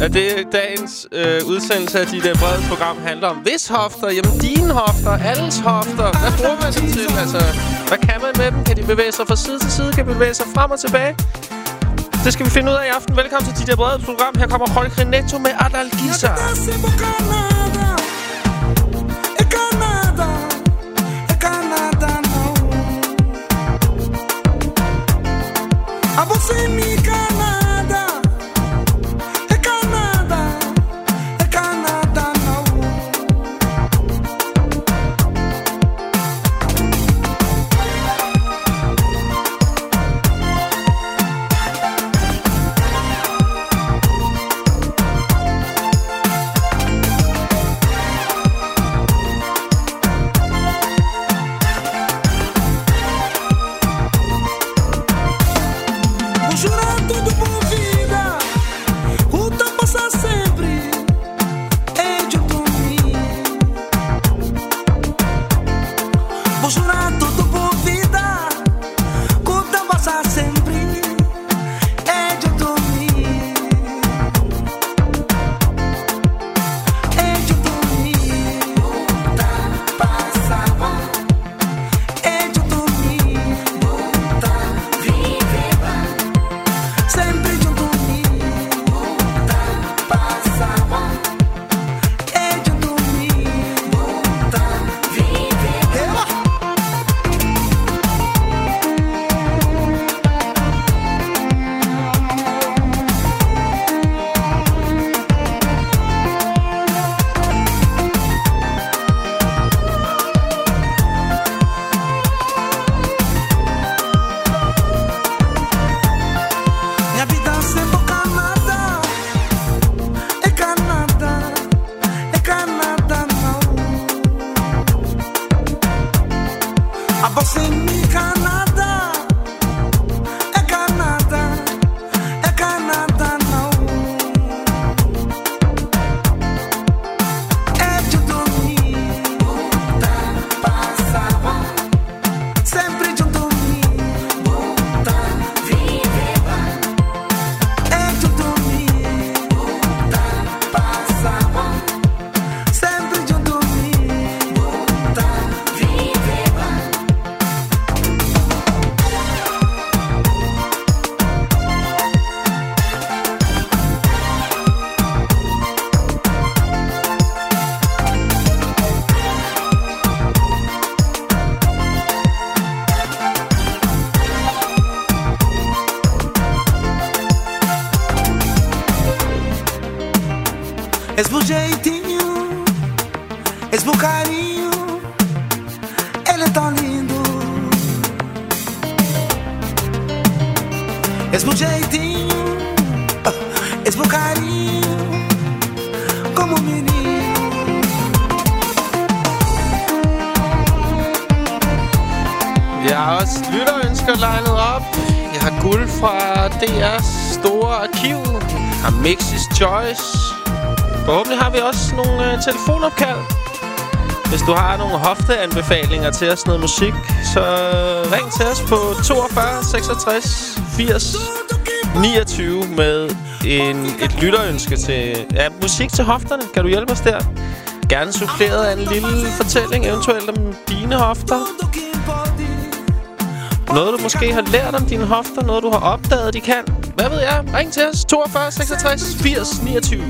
at det dagens øh, udsendelse af dit uh, brede program handler om. Hvis hofter, jamen dine hofter, alles hofter. Hvad bruger man dem til? Altså, hvad kan man med dem? Kan de bevæge sig fra side til side? Kan de bevæge sig frem og tilbage? Det skal vi finde ud af i aften. Velkommen til dit øh, brede program. Her kommer Holger Netto med Adalgisa. Você me Choice. Forhåbentlig har vi også nogle øh, telefonopkald. Hvis du har nogle hofteanbefalinger til os noget musik, så øh, ring til os på 42 66 80 29 med en, et lytterønske til ja, musik til hofterne. Kan du hjælpe os der? Gerne suppleret af en lille fortælling, eventuelt om dine hofter. Noget, du måske har lært om dine hofter. Noget, du har opdaget, de kan. Hvad ved jeg? Ring til os. 42 66 80 29.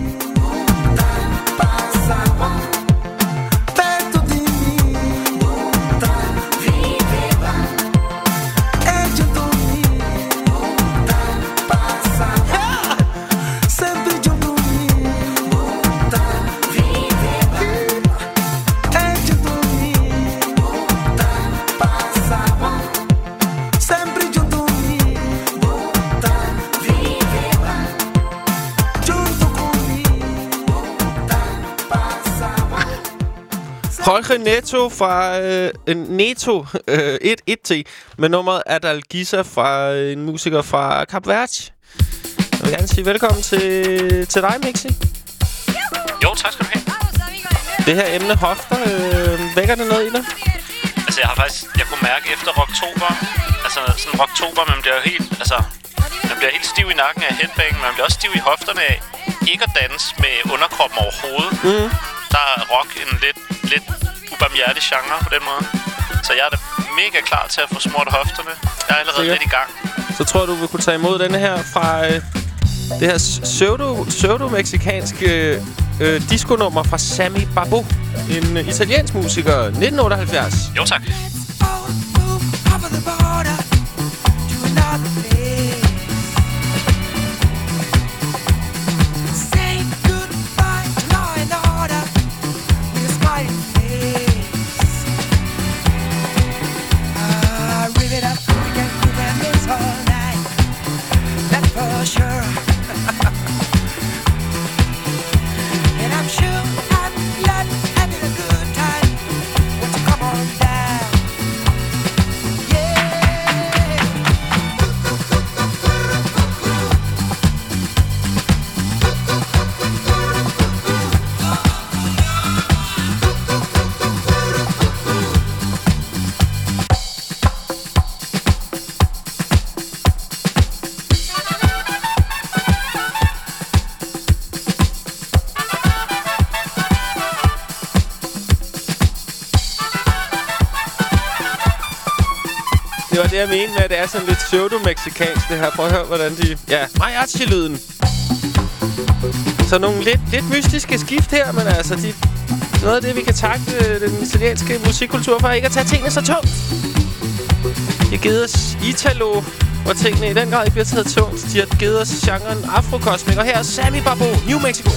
Jorge Neto fra øh, Neto øh, 1-1T med nummeret Adalgisa fra øh, en musiker fra Cap Verde. Jeg vil gerne sige velkommen til, til dig, Mixi. Jo, tak skal du have. Det her emne hofter, øh, vækker det noget i dig? Altså, jeg har faktisk... Jeg kunne mærke efter Rocktober... Altså, sådan Rocktober, man bliver helt... Altså, man bliver helt stiv i nakken af headbang, man bliver også stiv i hofterne af ikke at danse med underkroppen overhovedet. Mm. Der er rock en lidt, lidt ubarmhjertig genre på den måde. Så jeg er da mega klar til at få smurt hofterne. Jeg er allerede Sikkert. lidt i gang. Så tror du vil kunne tage imod denne her fra øh, det her pseudo, pseudo-mexikanske øh, disco-nummer fra Sammy Babu. En italiensk musiker, 1978. Jo tak. Jeg mener med, at det er sådan lidt pseudo-mexikansk, det her. Prøv at høre, hvordan de... Ja, mariachi-lyden. Så nogle lidt, lidt mystiske skift her, men altså, de, noget af det, vi kan takke øh, den italienske musikkultur for, ikke at tage tingene så tungt. De har givet os Italo, hvor tingene i den grad ikke bliver taget tungt. De har givet os genren Afrokosmik, og her er Sammy Barbo, New Mexico.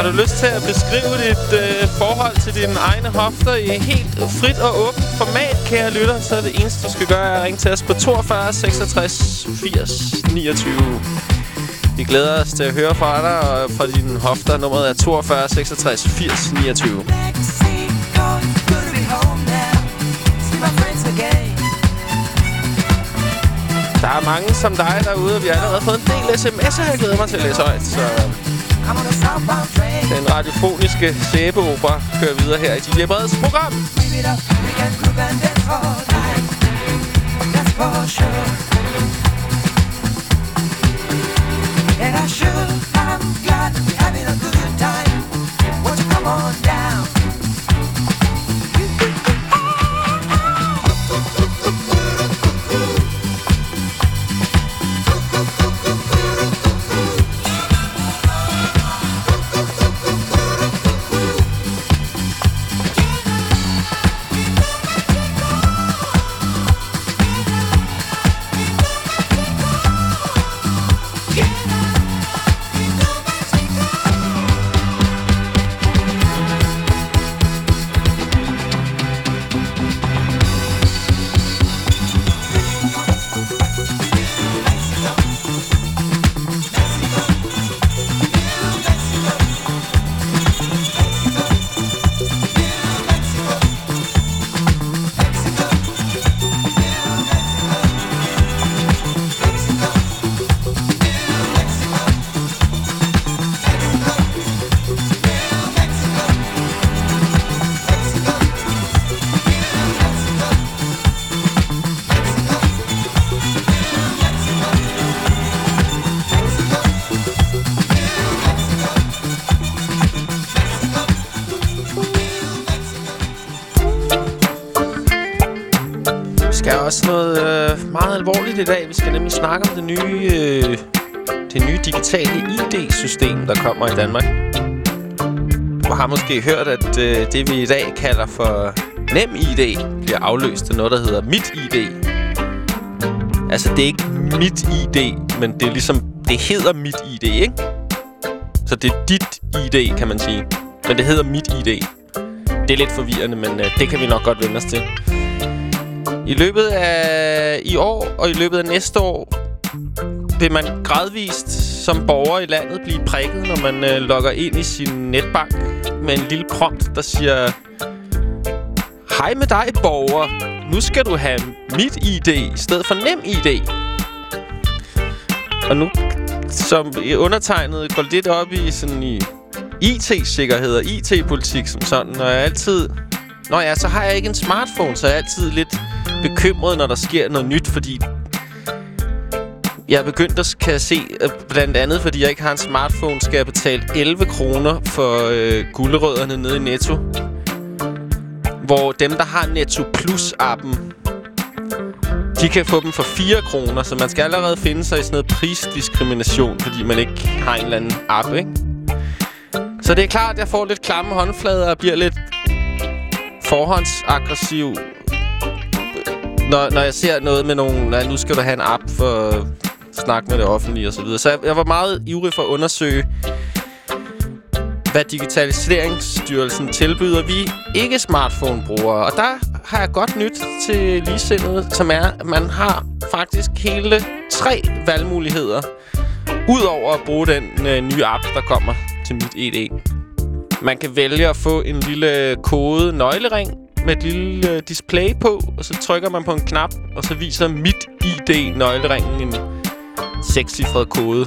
Har du lyst til at beskrive dit øh, forhold til dine egne hofter i helt frit og åbent format, kære lytter, så er det eneste, du skal gøre, er at ringe til os på 42 66 80 29. Vi glæder os til at høre fra dig og fra dine hofter. Nummeret er 42 66 80 29. Der er mange som dig derude, og vi har allerede fået en del sms'er, jeg glæder mig til at læse højt. Så I'm on a southbound train den radiofoniske sæbeopera kører videre her i DJ Breds program. It up, we can and dance all night. That's for sure. I dag. Vi skal nemlig snakke om det nye, øh, det nye digitale ID-system, der kommer i Danmark. Du har måske hørt, at øh, det vi i dag kalder for NemID bliver afløst af noget, der hedder MitID. Altså, det er ikke mit ID, men det er ligesom, det hedder MitID, ikke? Så det er dit ID, kan man sige. Men det hedder MitID. Det er lidt forvirrende, men øh, det kan vi nok godt vende os til. I løbet af i år og i løbet af næste år vil man gradvist som borger i landet blive prikket, når man øh, logger ind i sin netbank med en lille prompt, der siger Hej med dig, borger. Nu skal du have mit ID i stedet for nem ID. Og nu, som i undertegnet, går lidt op i sådan i IT-sikkerhed og IT-politik som sådan, og jeg altid... Nå ja, så har jeg ikke en smartphone, så er jeg altid lidt bekymret, når der sker noget nyt, fordi jeg er begyndt at kan se, øh, blandt andet fordi jeg ikke har en smartphone, skal jeg betale 11 kroner for øh, guldrødderne nede i Netto. Hvor dem, der har Netto Plus-appen, de kan få dem for 4 kroner, så man skal allerede finde sig i sådan noget prisdiskrimination, fordi man ikke har en eller anden app, ikke? Så det er klart, at jeg får lidt klamme håndflader og bliver lidt forhåndsaggressiv, når, når jeg ser noget med nogen, nej, nu skal du have en app for at snakke med det offentlige og så videre. Så jeg, jeg var meget ivrig for at undersøge, hvad Digitaliseringsstyrelsen tilbyder vi ikke smartphone-brugere. Og der har jeg godt nyt til ligesindet, som er, at man har faktisk hele tre valgmuligheder, udover at bruge den øh, nye app, der kommer til mit ED. Man kan vælge at få en lille kode nøglering med et lille øh, display på, og så trykker man på en knap, og så viser mit ID nøgleringen en sekscifret kode.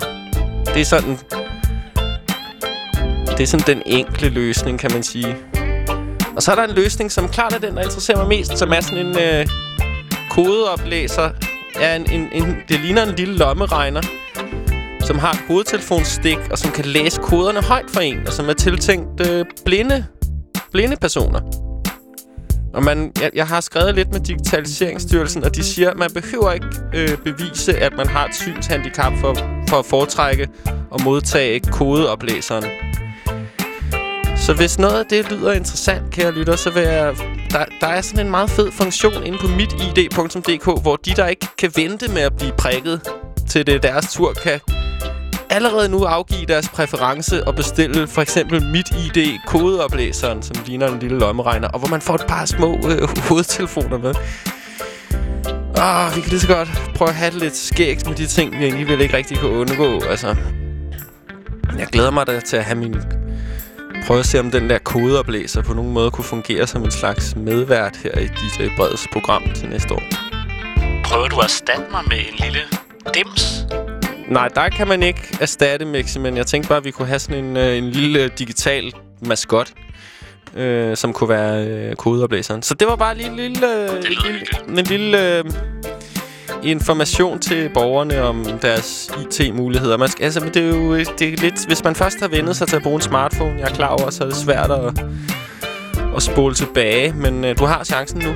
Det er sådan det er sådan den enkle løsning, kan man sige. Og så er der en løsning, som klart er den, der interesserer mig mest, som er sådan en øh, kodeoplæser. Ja, en, en, en, det ligner en lille lommeregner, som har et hovedtelefonstik, og som kan læse koderne højt for en, og som er tiltænkt øh, blinde, blinde personer. Og man, jeg, jeg har skrevet lidt med Digitaliseringsstyrelsen, og de siger, at man behøver ikke øh, bevise, at man har et synshandicap for, for at foretrække og modtage kodeoplæseren. Så hvis noget af det lyder interessant, kære lytter, så vil jeg... Der, der er sådan en meget fed funktion inde på mitid.dk, hvor de, der ikke kan vente med at blive prikket til det deres tur, kan allerede nu afgive deres præference og bestille for eksempel mit ID kodeoplæseren, som ligner en lille lommeregner, og hvor man får et par små øh, hovedtelefoner med. Ah, vi kan lige så godt prøve at have det lidt skægt med de ting, vi egentlig ikke rigtig kan undgå. Altså, jeg glæder mig da til at have min prøve at se, om den der kodeoplæser på nogen måde kunne fungere som en slags medvært her i DJ øh, Breds program til næste år. Prøver du at erstatte mig med en lille dims? Nej, der kan man ikke erstatte Mixi, men jeg tænkte bare, at vi kunne have sådan en, øh, en lille digital maskot, øh, som kunne være øh, kodeoplæseren. Så det var bare lige en lille, øh, lille, en lille øh, information til borgerne om deres IT-muligheder. Man skal, altså, det er jo det er lidt... Hvis man først har vendet sig til at bruge en smartphone, jeg er klar over, så er det svært at, at spole tilbage. Men øh, du har chancen nu.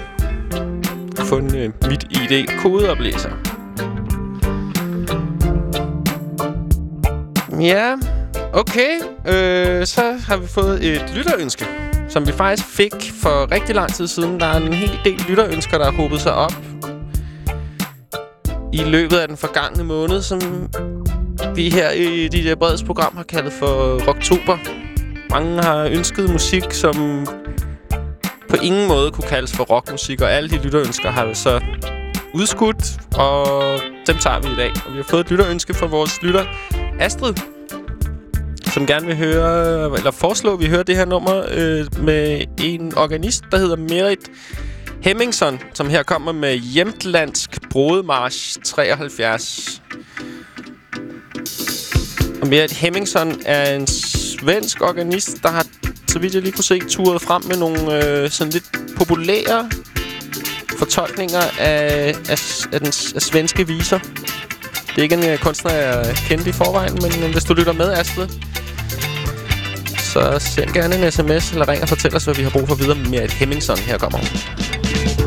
Få en øh, mit ID-kodeoplæser. Ja, okay. Øh, så har vi fået et lytterønske, som vi faktisk fik for rigtig lang tid siden. Der er en hel del lytterønsker, der har hobet sig op i løbet af den forgangne måned, som vi her i DJ øh, Breds program har kaldet for Rocktober. Mange har ønsket musik, som på ingen måde kunne kaldes for rockmusik, og alle de lytterønsker har så udskudt, og dem tager vi i dag. Og vi har fået et lytterønske fra vores lytter, Astrid, som gerne vil høre, eller foreslå, at vi hører det her nummer øh, med en organist, der hedder Merit Hemmingson, som her kommer med Hjemtlandsk Brodemarsch 73. Og Merit Hemmingson er en svensk organist, der har, så vidt jeg lige kunne se, turet frem med nogle øh, sådan lidt populære fortolkninger af, af, af, den, af svenske viser. Det er ikke en øh, uh, kunstner, jeg kendte i forvejen, men uh, hvis du lytter med, Astrid, så send gerne en sms eller ring og fortæl os, hvad vi har brug for videre med et Hemmingson. Her kommer hun.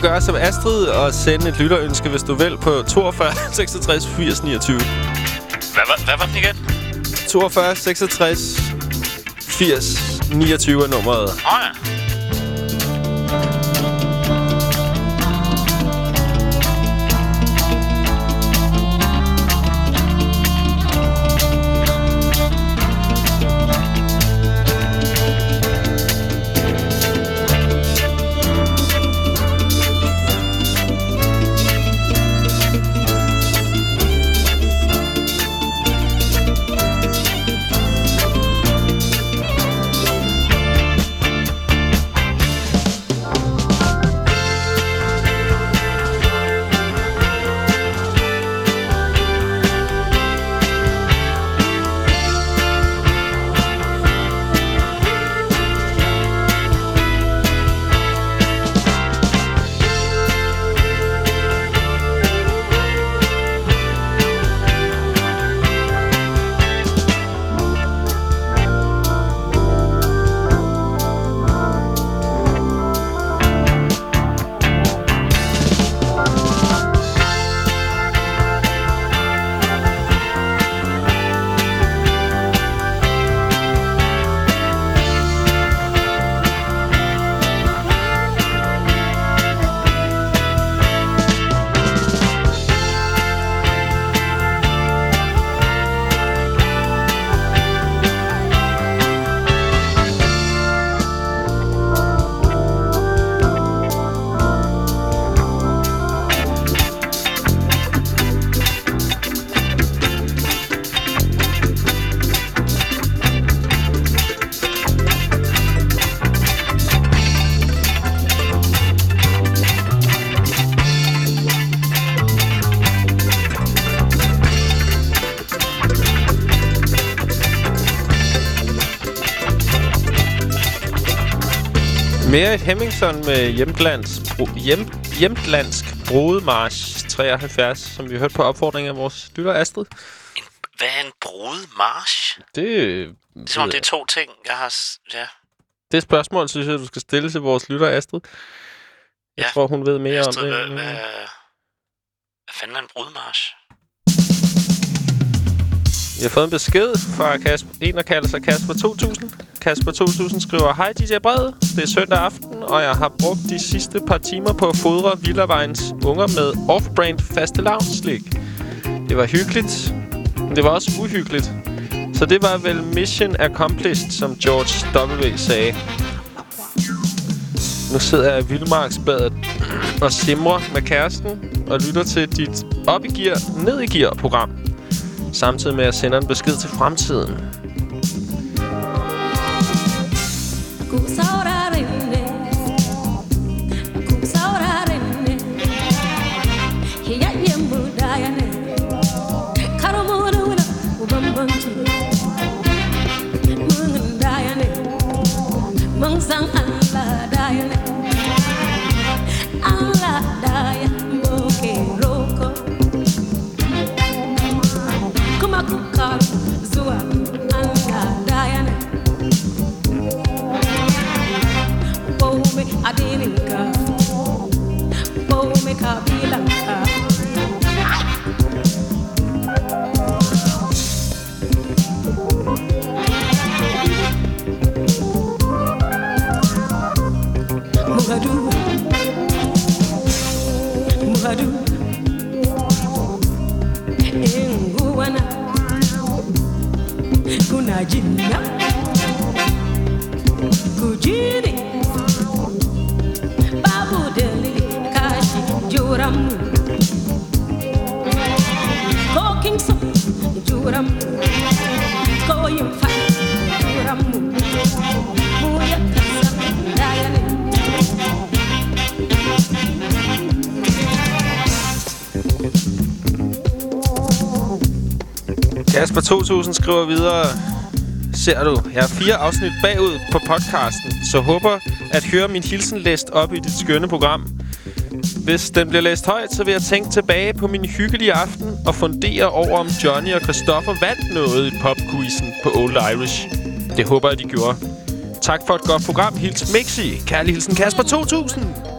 Kan gøre som Astrid og sende et lytterønske, hvis du vil, på 42 66 80 29. Hvad, hvad, hvad var den igen? 42 66 80 29 er nummeret. Åh oh, ja. Mere et Hemmingson med hjemlands, bro, hjem, hjemlandsk brudmarsch 73, som vi hørt på opfordring af vores lytter Astrid. En, hvad er en brudmarsch? Det, Det er som om, det er to ting, jeg har... Ja, det spørgsmål, synes jeg, du skal stille til vores lytter Astrid. Jeg Ja. tror, hun ved mere Astrid, om hvad, det. hvad, hvad fanden er en brudmarsch? Jeg har fået en besked fra Kasper, en, der kalder sig Kasper 2000. Kasper 2000 skriver, Hej DJ Brede, det er søndag aften, og jeg har brugt de sidste par timer på at fodre Villavejens unger med off-brand faste slik. Det var hyggeligt, men det var også uhyggeligt. Så det var vel mission accomplished, som George W. sagde. Nu sidder jeg i Vildmarksbadet og simrer med kæresten og lytter til dit op i gear, ned i gear program samtidig med at sende en besked til fremtiden. Ku saurarenne Imagina. Kujiri Kujini Babu deli kashi juramu Ko kingso juram Ko yimfa juramu Muya kasa dayane Kasper 2000 skriver videre. Ser du, jeg er fire afsnit bagud på podcasten, så håber at høre min hilsen læst op i dit skønne program. Hvis den bliver læst højt, så vil jeg tænke tilbage på min hyggelige aften og fundere over, om Johnny og Christoffer vandt noget i popquizen på Old Irish. Det håber jeg, de gjorde. Tak for et godt program. Hils Mixi. Kærlig hilsen Kasper 2000.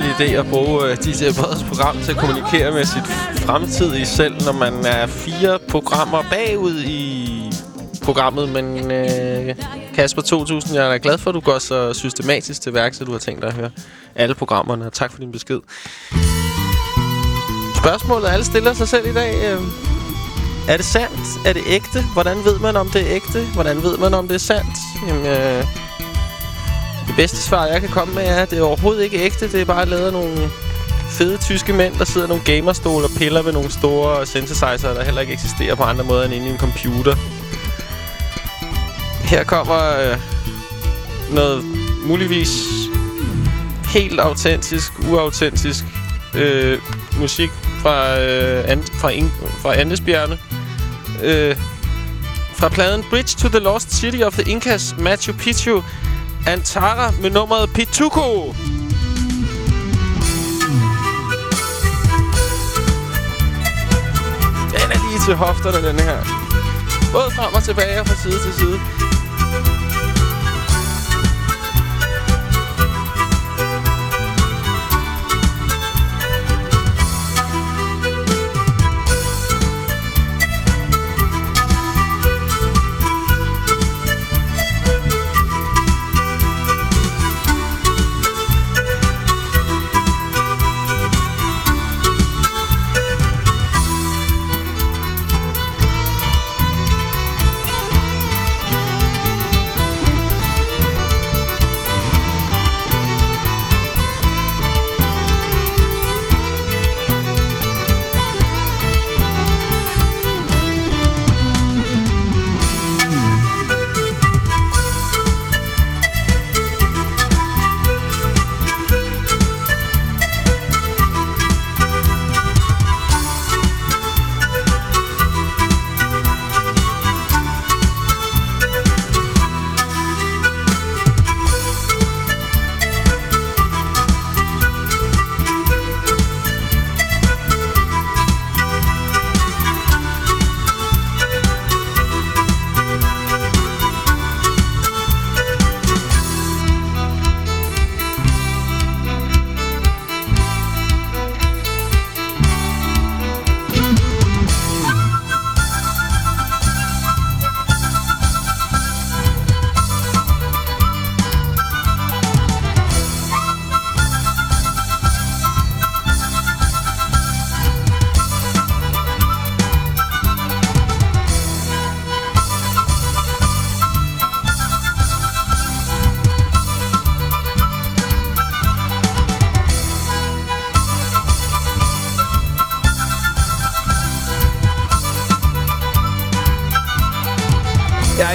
idé at bruge øh, uh, DJ Breds program til at kommunikere med sit fremtidige selv, når man er fire programmer bagud i programmet. Men øh, Kasper 2000, jeg er glad for, at du går så systematisk til værk, så du har tænkt dig at høre alle programmerne. Og tak for din besked. Spørgsmålet alle stiller sig selv i dag. Øh, er det sandt? Er det ægte? Hvordan ved man, om det er ægte? Hvordan ved man, om det er sandt? Jamen, øh, det bedste svar, jeg kan komme med, er, at det er overhovedet ikke ægte. Det er bare lavet af nogle fede tyske mænd, der sidder i nogle gamerstole og piller ved nogle store synthesizer, der heller ikke eksisterer på andre måder end inde i en computer. Her kommer øh, noget muligvis helt autentisk, uautentisk øh, musik fra, øh, and, fra, in, fra Andesbjergene. Øh, fra pladen Bridge to the Lost City of the Incas, Machu Picchu, Antara med nummeret Pituko. Den er lige til hofterne, den her. Både frem og tilbage og fra side til side.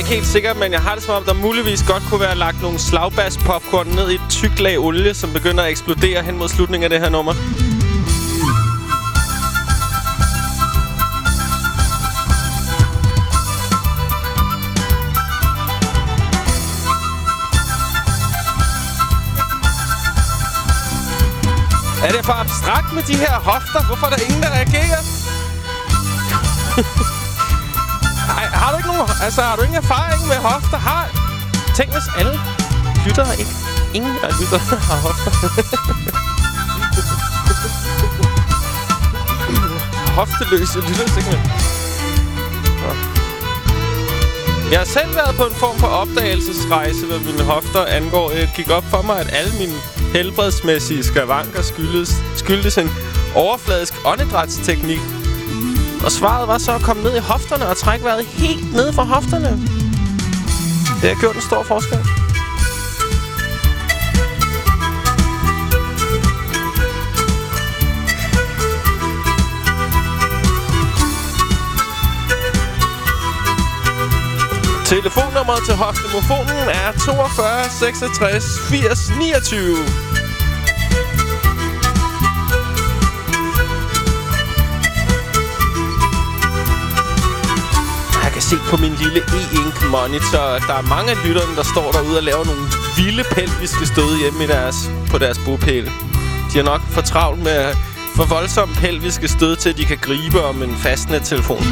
ikke helt sikker, men jeg har det som om, der muligvis godt kunne være lagt nogle slagbass-popcorn ned i et tykt lag olie, som begynder at eksplodere hen mod slutningen af det her nummer. Er det for abstrakt med de her hofter? Hvorfor er der ingen, der reagerer? Ej, har du. Altså, har du ingen erfaring med hofter? Har... Tænk, hvis alle lyttere ikke... Ingen af lyttere har hofter. Hofteløse lyttersegment. Jeg har selv været på en form for opdagelsesrejse, hvad mine hofter angår. Jeg gik op for mig, at alle mine helbredsmæssige skavanker skyldes, skyldes en overfladisk åndedrætsteknik. Og svaret var så at komme ned i hofterne og trække vejret helt ned fra hofterne. Det har gjort en stor forskel. Telefonnummeret til hoftemofonen er 42 66 80 29. se på min lille e-ink monitor, at der er mange af lytterne, der står derude og laver nogle vilde pelviske stød hjemme i deres, på deres bopæl. De har nok for travlt med for voldsomme pelviske stød til, at de kan gribe om en fastnet-telefon.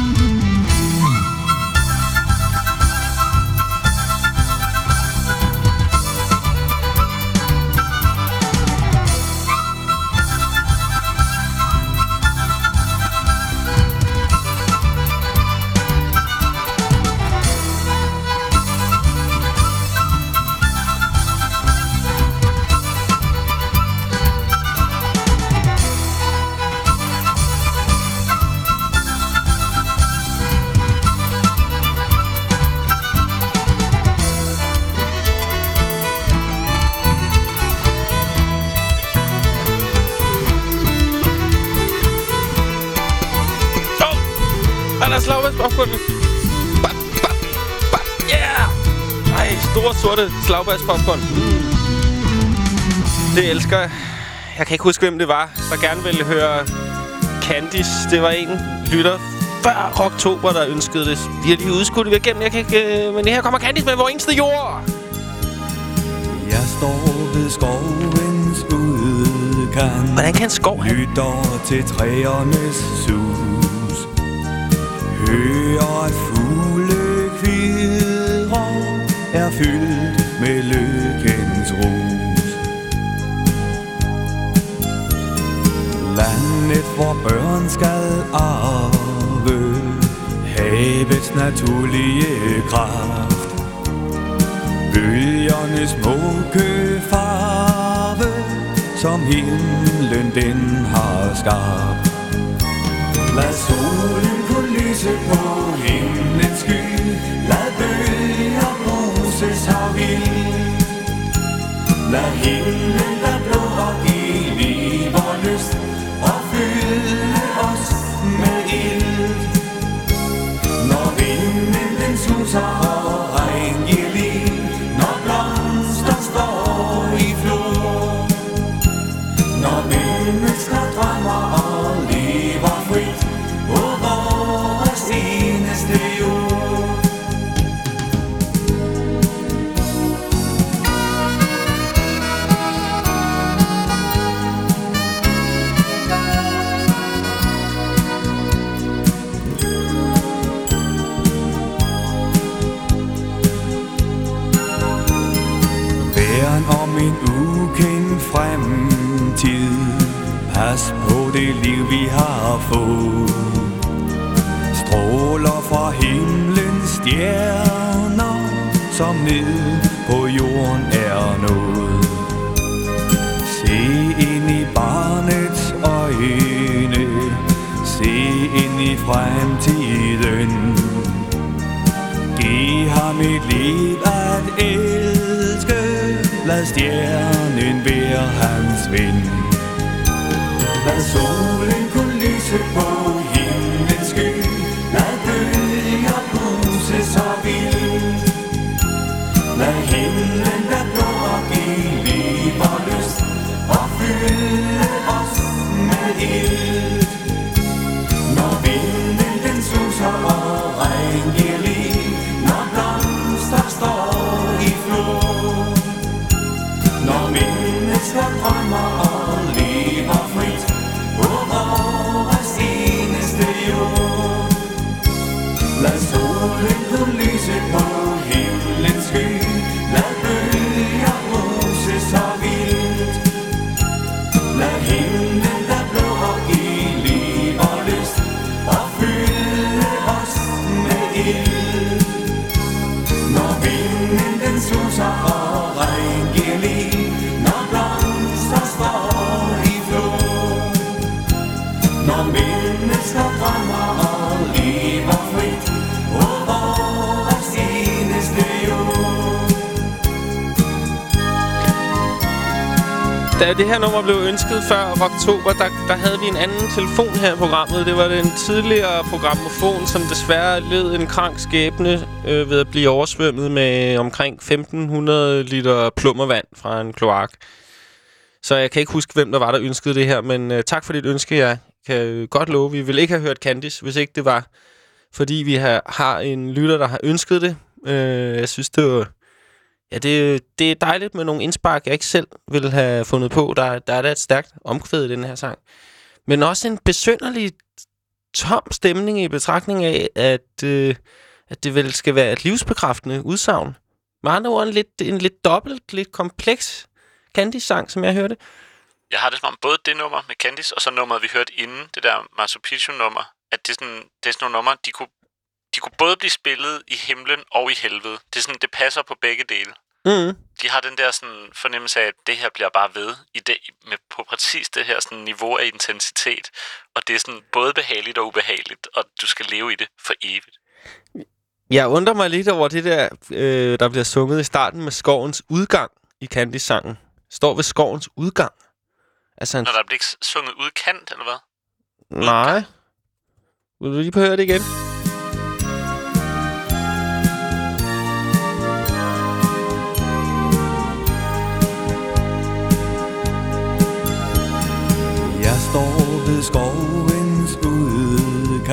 Sorte slagbærspopcorn. Mm. Det elsker jeg. Jeg kan ikke huske, hvem det var, der gerne ville høre Candice. Det var en lytter før Rocktober, der ønskede det. De har lige udskudt det igennem. Jeg kan ikke... Øh, men her kommer Candice med vores eneste jord. Jeg står ved skovens udkant Hvordan kan en skov. Lytter til træernes sus Hører at fugle kvidrer er fyldt med lykkens rus. Landet hvor børn skal arve Havets naturlige kraft. Bølgernes smukke farve Som himlen den har skabt. Lad solen kunne lyse på himlens sky. Lad bølger huses her vildt Lad himlen være blå og give liv og lyst Og fylde os med ild. Når vinden den suser om en ukendt fremtid. Pas på det liv vi har fået. Stråler fra himlens stjerner Som ned på jorden er nået. Se ind i barnets øjne. Se ind i fremtiden. Giv ham et liv at elske stjernen ved hans vind. Hvad solen kunne lyse på Da det her nummer blev ønsket før oktober, der, der havde vi en anden telefon her i programmet. Det var den tidligere programmofon, som desværre led en krank skæbne øh, ved at blive oversvømmet med omkring 1500 liter plummervand fra en kloak. Så jeg kan ikke huske, hvem der var, der ønskede det her, men øh, tak for dit ønske. Jeg kan øh, godt love, vi ville ikke have hørt Candice, hvis ikke det var, fordi vi har, har en lytter, der har ønsket det. Øh, jeg synes, det var Ja, det, det er dejligt med nogle indspark, jeg ikke selv ville have fundet på. Der, der er da et stærkt omkvæd i den her sang. Men også en besynderlig tom stemning i betragtning af, at, øh, at det vel skal være et livsbekræftende udsagn. Med andre ord en lidt, en lidt dobbelt, lidt kompleks Candy-sang, som jeg hørte. Jeg har det som om både det nummer med Candice, og så nummeret, vi hørte inden, det der Marso nummer at det er, sådan, det er sådan nogle numre, de kunne de kunne både blive spillet i himlen og i helvede. Det, er sådan, det passer på begge dele. Mm. De har den der sådan, fornemmelse af, at det her bliver bare ved i det, med, på præcis det her sådan, niveau af intensitet. Og det er sådan både behageligt og ubehageligt, og du skal leve i det for evigt. Jeg undrer mig lidt over det der, øh, der bliver sunget i starten med skovens udgang i Candy-sangen. Står ved skovens udgang. Altså, Når der bliver ikke sunget udkant, eller hvad? Nej. Vil du lige prøve det igen?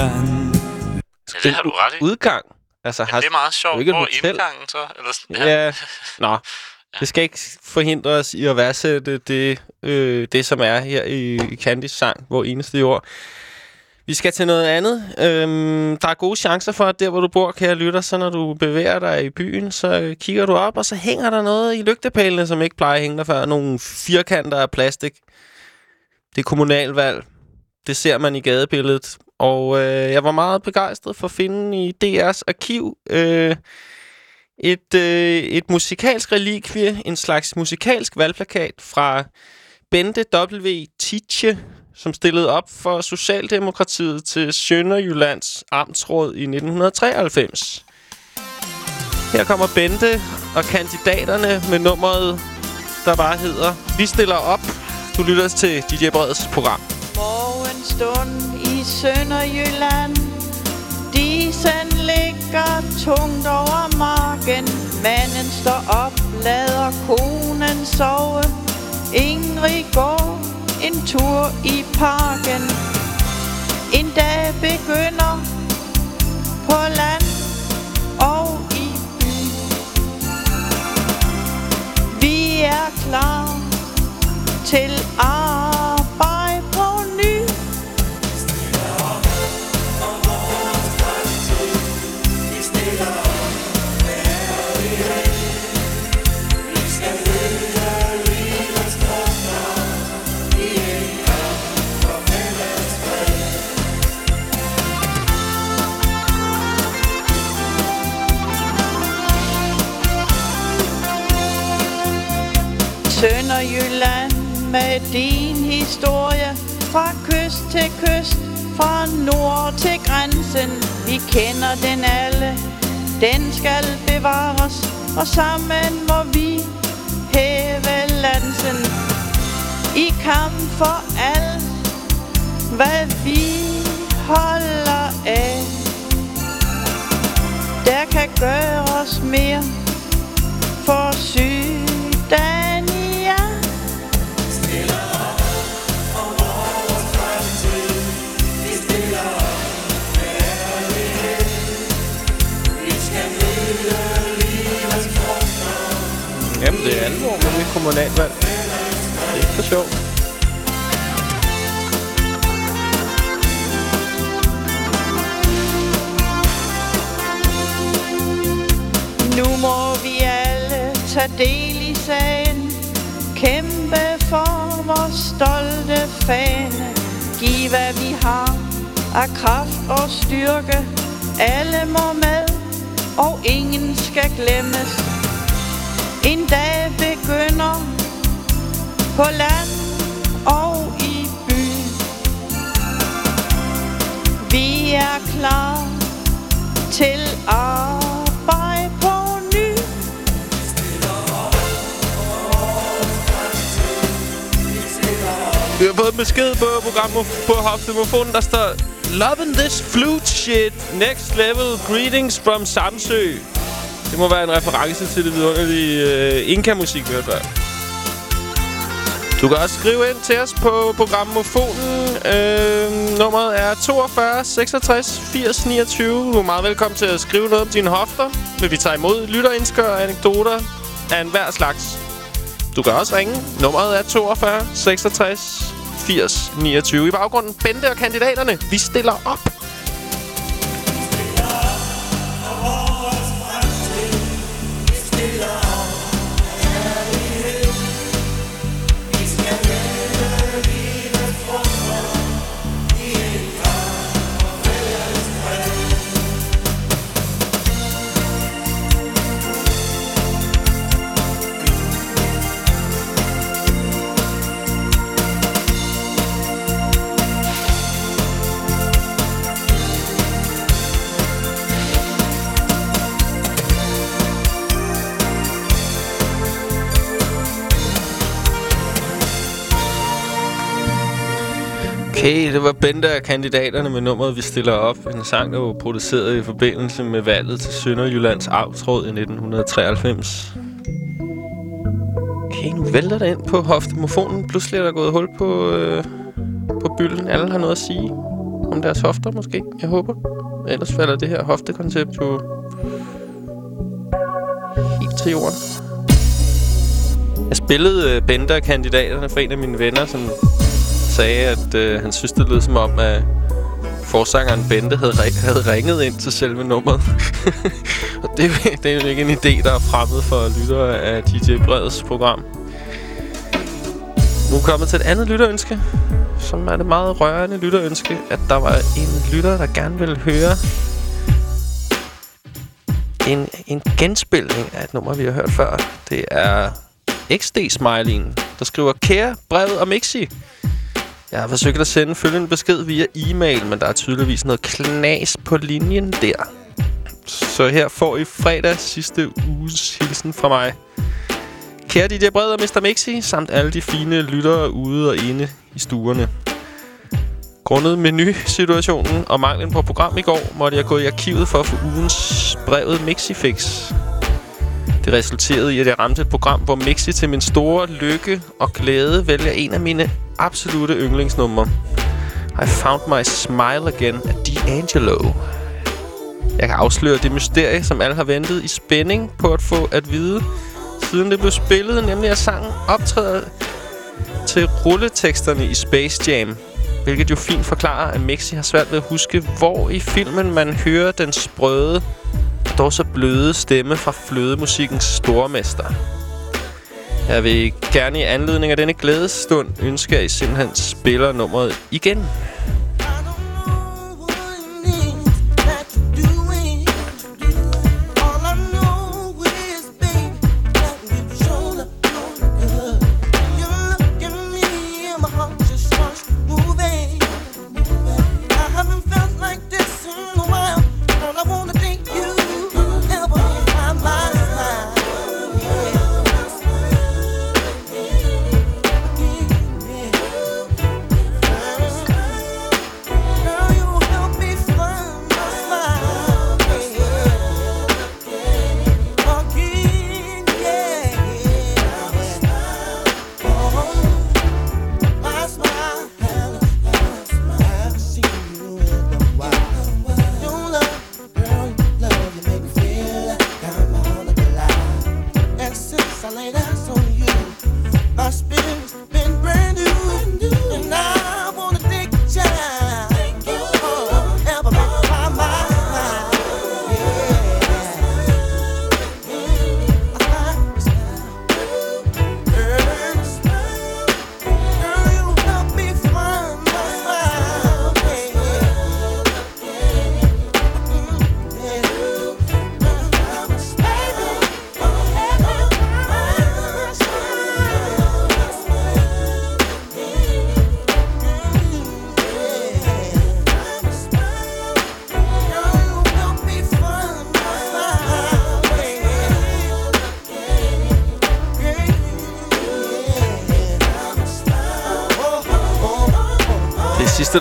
Udgang. Ja, det har du ret i. Udgang? Altså, har, det er meget sjovt. Ikke Hvor indgangen så? Eller, ja. ja. Nå. Det skal ikke forhindre os i at værdsætte det, øh, det som er her i, i Candys sang, hvor eneste jord. Vi skal til noget andet. Øhm, der er gode chancer for, at der, hvor du bor, kære lytter, så når du bevæger dig i byen, så kigger du op, og så hænger der noget i lygtepælene, som ikke plejer at hænge der før. Nogle firkanter af plastik det er kommunalvalg. Det ser man i gadebilledet. Og øh, jeg var meget begejstret for at finde i DR's arkiv øh, et, øh, et musikalsk relikvie, en slags musikalsk valgplakat fra Bente W. Tietje, som stillede op for Socialdemokratiet til Sønderjyllands Amtsråd i 1993. Her kommer Bente og kandidaterne med nummeret, der bare hedder Vi stiller op du lytter til DJ Breds program. Morgenstund i Sønderjylland? Disen ligger tungt over marken. Manden står op, lader konen sove. Ingrid går en tur i parken. En dag begynder på land og i by. Vi er klar til arbejde med din historie. Fra kyst til kyst, fra nord til grænsen. Vi kender den alle, den skal bevares. Og sammen må vi hæve lansen. I kamp for alt, hvad vi holder af. Der kan gøres mere. For Syddanien Jamen, det er alvor med det kommunalvalg. Det er ikke for sjovt. Nu må vi alle tage del i sagen Kæmpe for vores stolte fane Giv hvad vi har af kraft og styrke Alle må med, og ingen skal glemmes en dag begynder på land og i by. Vi er klar til arbejde på ny. Vi har fået en besked på programmet på hoftemofonen, der står Loving this flute shit. Next level. Greetings from Samsø. Det må være en reference til det vidunderlige øh, Inka-musik, vi hørte før. Du kan også skrive ind til os på programmofonen. Øh, nummeret er 42 66 80 29. Du er meget velkommen til at skrive noget om dine hofter. Vil vi tage imod lytterindskør og anekdoter af enhver slags. Du kan også ringe. Nummeret er 42 66 80 29. I baggrunden Bente og kandidaterne. Vi stiller op. Okay, det var Bente af kandidaterne med nummeret, vi stiller op. En sang, der var produceret i forbindelse med valget til Sønderjyllands Avtråd i 1993. Okay, nu vælter der ind på hoftemofonen. Pludselig er der gået hul på, øh, på bylden. Alle har noget at sige om deres hofter, måske. Jeg håber. Ellers falder det her hoftekoncept jo helt til jorden. Jeg spillede øh, Bender kandidaterne for en af mine venner, som sagde, at øh, han synes, det lød som om, at forsangeren Bente havde, havde ringet ind til selve nummeret. og det, det er jo ikke en idé, der er fremmed for lyttere af DJ Breds program. Nu er vi kommet til et andet lytterønske, som er det meget rørende lytterønske, at der var en lytter, der gerne ville høre en, en genspilning af et nummer, vi har hørt før. Det er XD-smileyen, der skriver, Kære, brevet og Mixi. Jeg har forsøgt at sende følgende besked via e-mail, men der er tydeligvis noget knas på linjen der. Så her får I fredag sidste uges hilsen fra mig. Kære DJ Bred og Mr. Mixi, samt alle de fine lyttere ude og inde i stuerne. Grundet menu-situationen og manglen på program i går, måtte jeg gå i arkivet for at få ugens brevet Mixifix. Det resulterede i, at jeg ramte et program, hvor Mixi til min store lykke og glæde vælger en af mine absolute yndlingsnumre. I Found My Smile Again af D'Angelo. Jeg kan afsløre det mysterie, som alle har ventet i spænding på at få at vide, siden det blev spillet, nemlig at sangen optræder til rulleteksterne i Space Jam. Hvilket jo fint forklarer, at Mixi har svært ved at huske, hvor i filmen man hører den sprøde, dog så bløde stemme fra flødemusikkens stormester. Jeg vil gerne i anledning af denne glædesstund ønske, at I simpelthen spiller nummeret igen.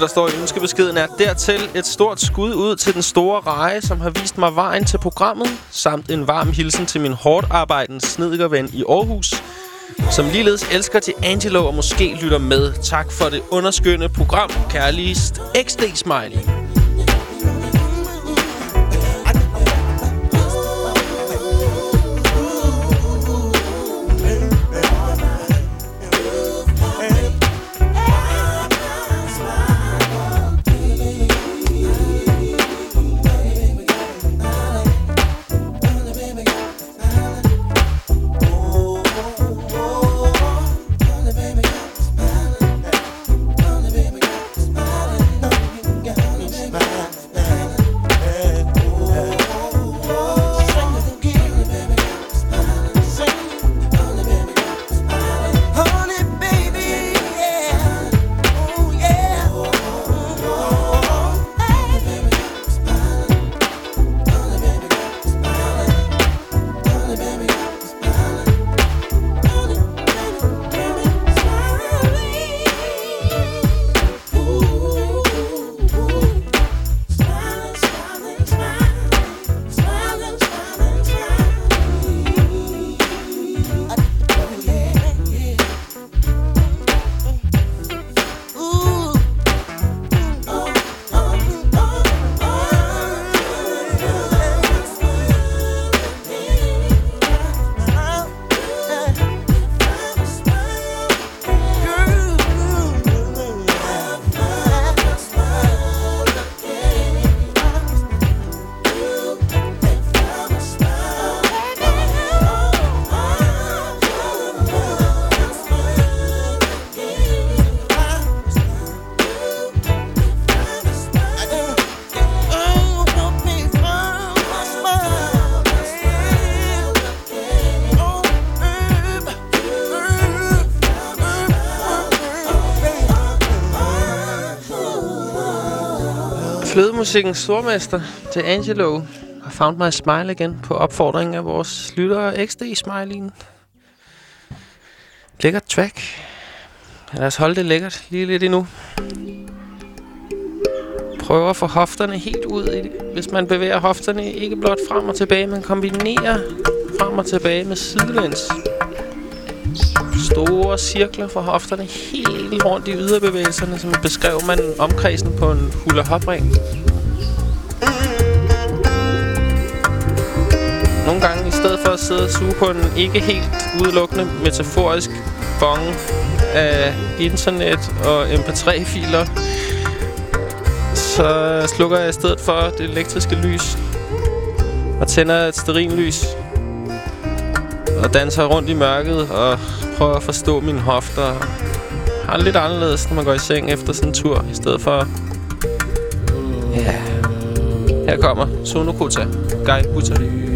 Der står i ønskebeskeden, er dertil et stort skud ud til den store reje, som har vist mig vejen til programmet, samt en varm hilsen til min hårdt arbejdende snedkerven i Aarhus, som ligeledes elsker til Angelo og måske lytter med. Tak for det underskønne program, kærligst XD Smiley. Popmusikkens stormester til Angelo har found my smile igen på opfordring af vores lyttere XD Smileyen. Lækkert track. Lad os holde det lækkert lige lidt endnu. Prøv at få hofterne helt ud i det. Hvis man bevæger hofterne ikke blot frem og tilbage, men kombinerer frem og tilbage med sidelæns. Store cirkler for hofterne helt rundt i yderbevægelserne, som beskrev man omkredsen på en hula stedet for at sidde og suge på en ikke helt udelukkende metaforisk bong af internet og mp3-filer, så slukker jeg i stedet for det elektriske lys og tænder et stearinlys og danser rundt i mørket og prøver at forstå mine hofter. Har det lidt anderledes, når man går i seng efter sådan en tur, i stedet for... Ja... Her kommer Sonokota, Guy Buteri.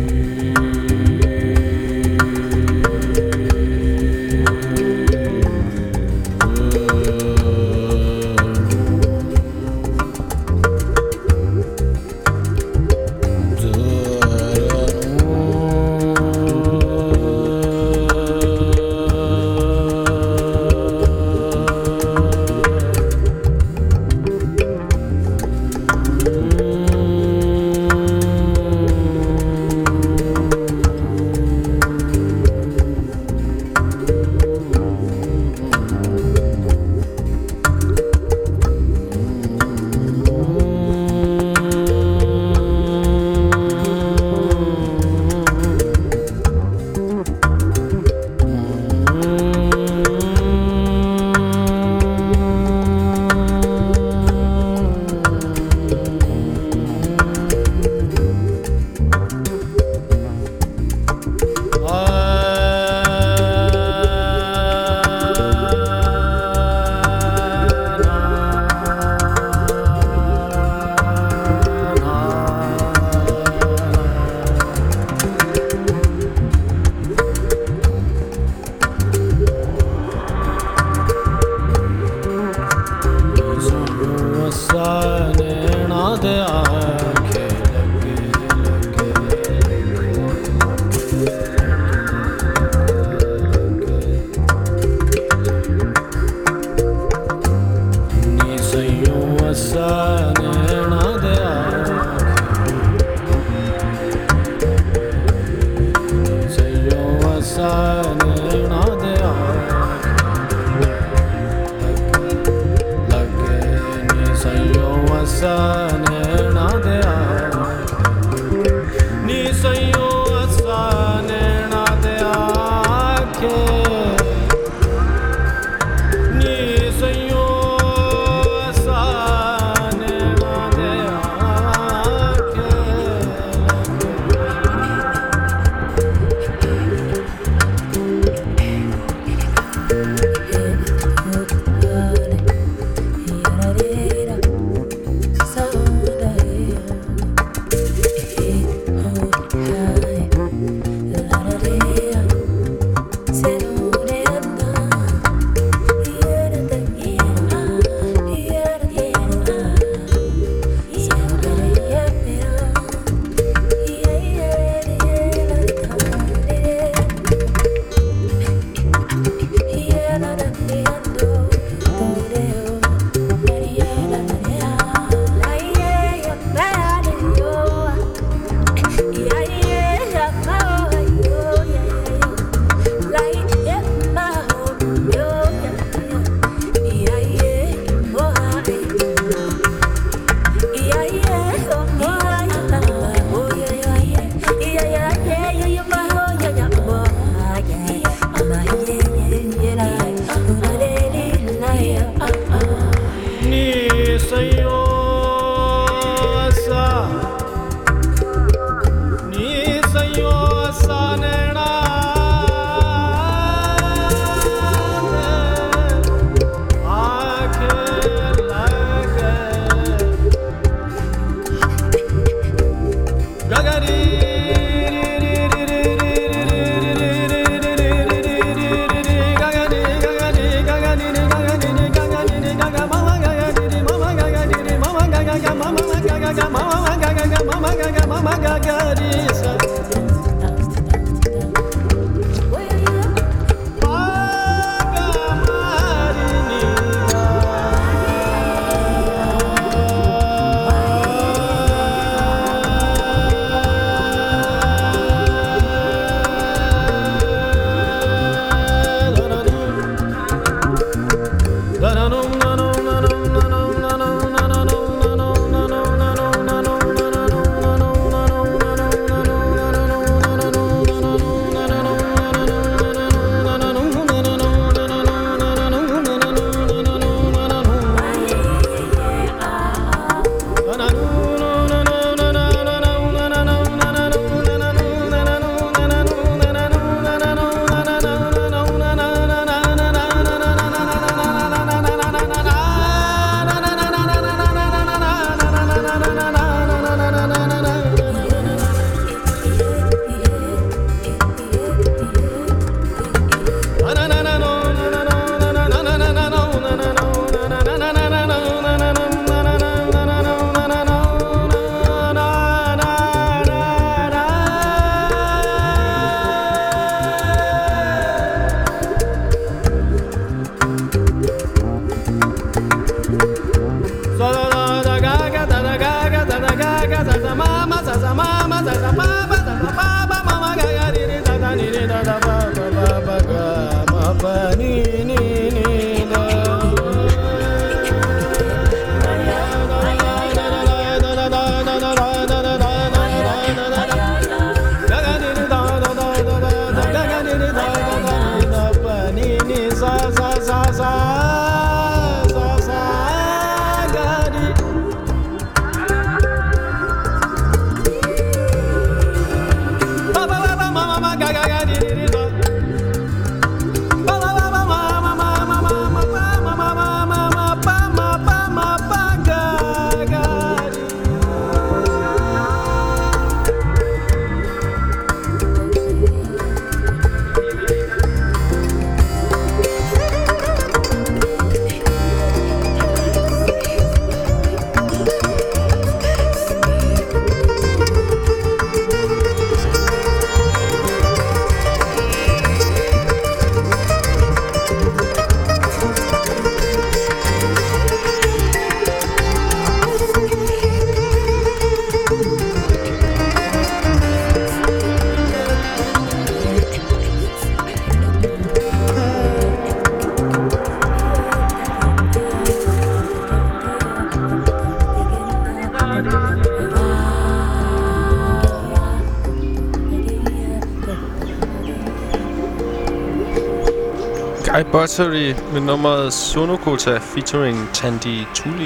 Buttery med nummeret Sonokota featuring Tandy Tuli.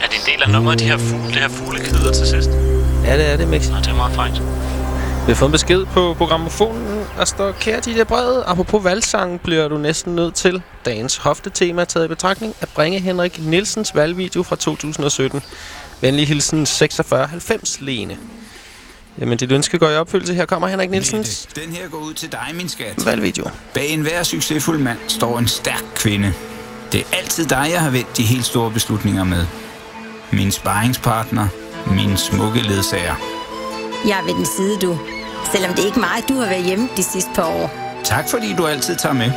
Er det en del af nummeret, de her fugle, det her fuglekvider til sidst? Ja, det er det, Mix. Nå, det er meget frækt. Vi har fået en besked på programmofonen, der står, kære Ditte Brede, apropos valgsangen bliver du næsten nødt til dagens hoftetema taget i betragtning at bringe Henrik Nielsens valgvideo fra 2017. Venlig hilsen 4690 Lene. Jamen, dit ønske går i opfyldelse. Her kommer Henrik Nielsens Den her går ud til dig, min skat. valgvideo. Bag enhver succesfuld mand står en stærk kvinde. Det er altid dig, jeg har vendt de helt store beslutninger med. Min sparringspartner, min smukke ledsager. Jeg er ved din side, du. Selvom det er ikke mig, du har været hjemme de sidste par år. Tak fordi du altid tager med.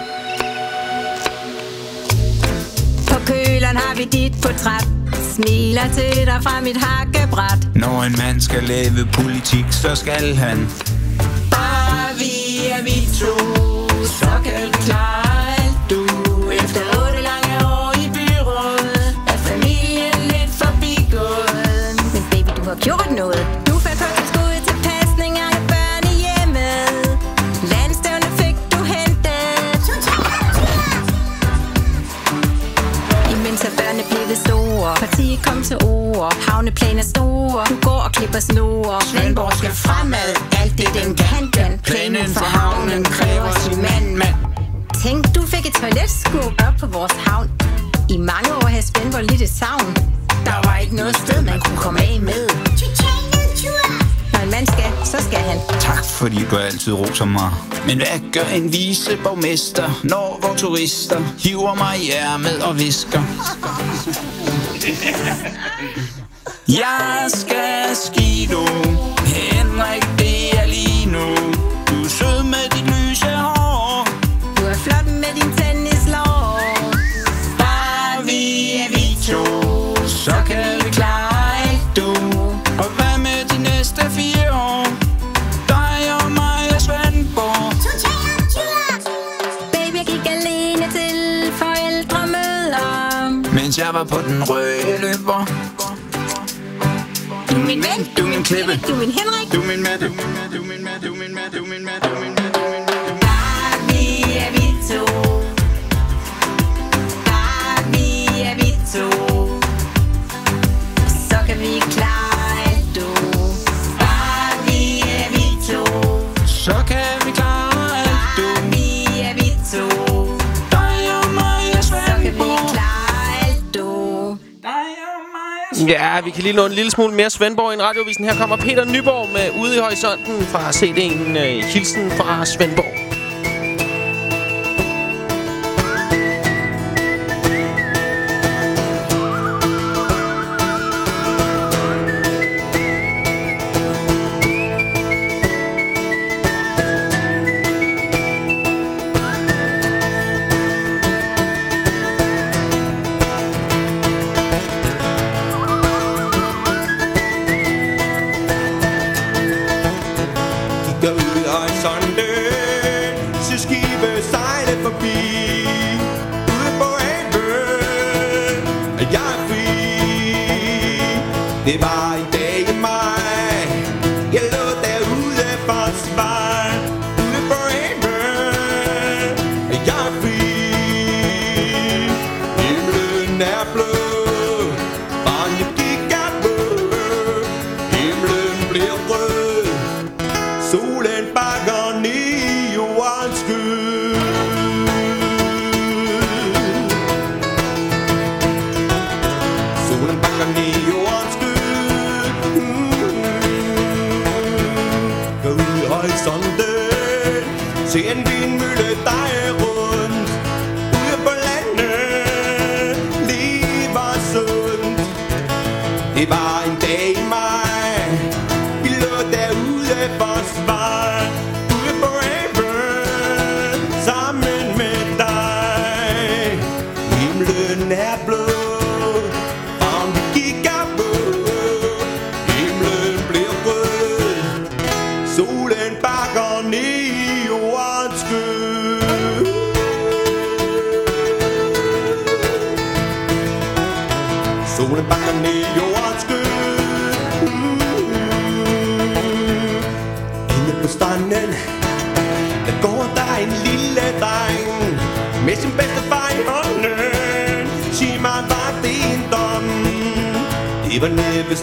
Har vi dit portræt. Smiler til dig fra mit hakkebræt. Når en mand skal lave politik, så skal han Bare vi er vi to, så kan vi klare alt du. Store Partiet kom til ord. Havneplan er store. Du går og klipper snore. Svendborg skal fremad. Alt det den kan den. Planen for havnen kræver sin mand, mand. Tænk, du fik et toiletskub op på vores havn. I mange år havde Svendborg lidt et savn. Der var ikke noget sted, man kunne komme af med en mand skal, så skal han Tak fordi du altid roser mig. Men hvad gør en vise borgmester, når vores turister hiver mig i ærmet og visker? Jeg skal skido, Henrik, det er lige nu. Du er sød med dit lys. Jeg var på den røde løber. Du er min ven, du er min klippe. Du er min Henrik. Du er min mad, du er min mad, du er min mad, du er min mad, du er min mad, Ja, vi kan lige nå en lille smule mere Svendborg i radiovisen. Her kommer Peter Nyborg med Ude i Horisonten fra CD'en uh, øh, Hilsen fra Svendborg. Det var nede ved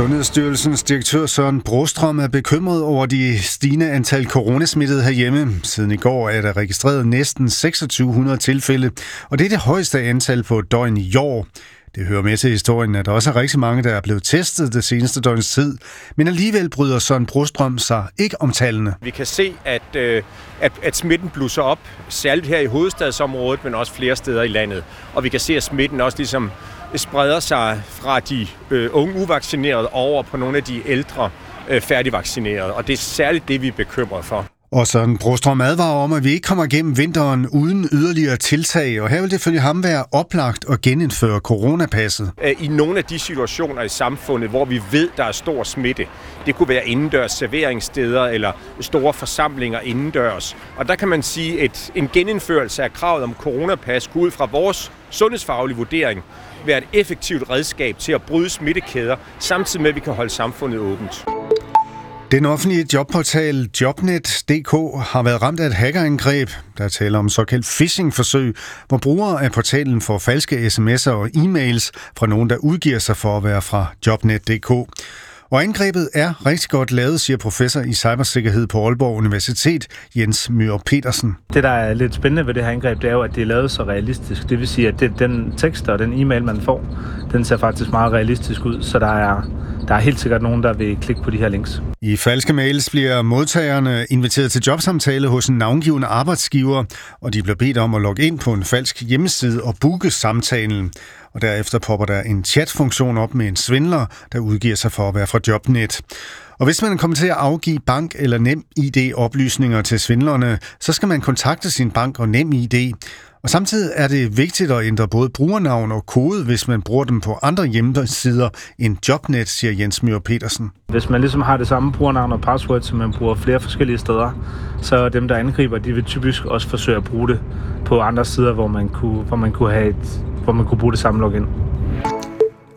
Sundhedsstyrelsens direktør Søren Brostrøm er bekymret over de stigende antal coronasmittede herhjemme. Siden i går er der registreret næsten 2600 tilfælde, og det er det højeste antal på et døgn i år. Det hører med til historien, at der også er rigtig mange, der er blevet testet det seneste døgns tid, men alligevel bryder Søren Brostrøm sig ikke om tallene. Vi kan se, at, øh, at, at smitten blusser op, særligt her i hovedstadsområdet, men også flere steder i landet. Og vi kan se, at smitten også ligesom spreder sig fra de øh, unge uvaccinerede over på nogle af de ældre øh, færdigvaccinerede. Og det er særligt det, vi er bekymret for. Og Søren Brostrøm advarer om, at vi ikke kommer igennem vinteren uden yderligere tiltag, og her vil det følge ham være oplagt at genindføre coronapasset. Øh, I nogle af de situationer i samfundet, hvor vi ved, der er stor smitte, det kunne være indendørs serveringssteder eller store forsamlinger indendørs. Og der kan man sige, at en genindførelse af kravet om coronapas kunne ud fra vores sundhedsfaglige vurdering være et effektivt redskab til at bryde smittekæder, samtidig med, at vi kan holde samfundet åbent. Den offentlige jobportal Jobnet.dk har været ramt af et hackerangreb. Der taler om såkaldt phishing-forsøg, hvor brugere af portalen får falske sms'er og e-mails fra nogen, der udgiver sig for at være fra Jobnet.dk. Og angrebet er rigtig godt lavet, siger professor i cybersikkerhed på Aalborg Universitet, Jens Myhr Petersen. Det, der er lidt spændende ved det her angreb, det er jo, at det er lavet så realistisk. Det vil sige, at det, den tekst og den e-mail, man får, den ser faktisk meget realistisk ud, så der er, der er helt sikkert nogen, der vil klikke på de her links. I falske mails bliver modtagerne inviteret til jobsamtale hos en navngiven arbejdsgiver, og de bliver bedt om at logge ind på en falsk hjemmeside og booke samtalen. Og derefter popper der en chatfunktion op med en svindler, der udgiver sig for at være fra Jobnet. Og hvis man kommer til at afgive bank- eller nem ID-oplysninger til svindlerne, så skal man kontakte sin bank og nem ID. Og samtidig er det vigtigt at ændre både brugernavn og kode, hvis man bruger dem på andre hjemmesider end Jobnet, siger Jens Møger Petersen. Hvis man ligesom har det samme brugernavn og password, som man bruger flere forskellige steder, så dem, der angriber, de vil typisk også forsøge at bruge det på andre sider, hvor man kunne, hvor man kunne, have et, hvor man kunne bruge det samme login.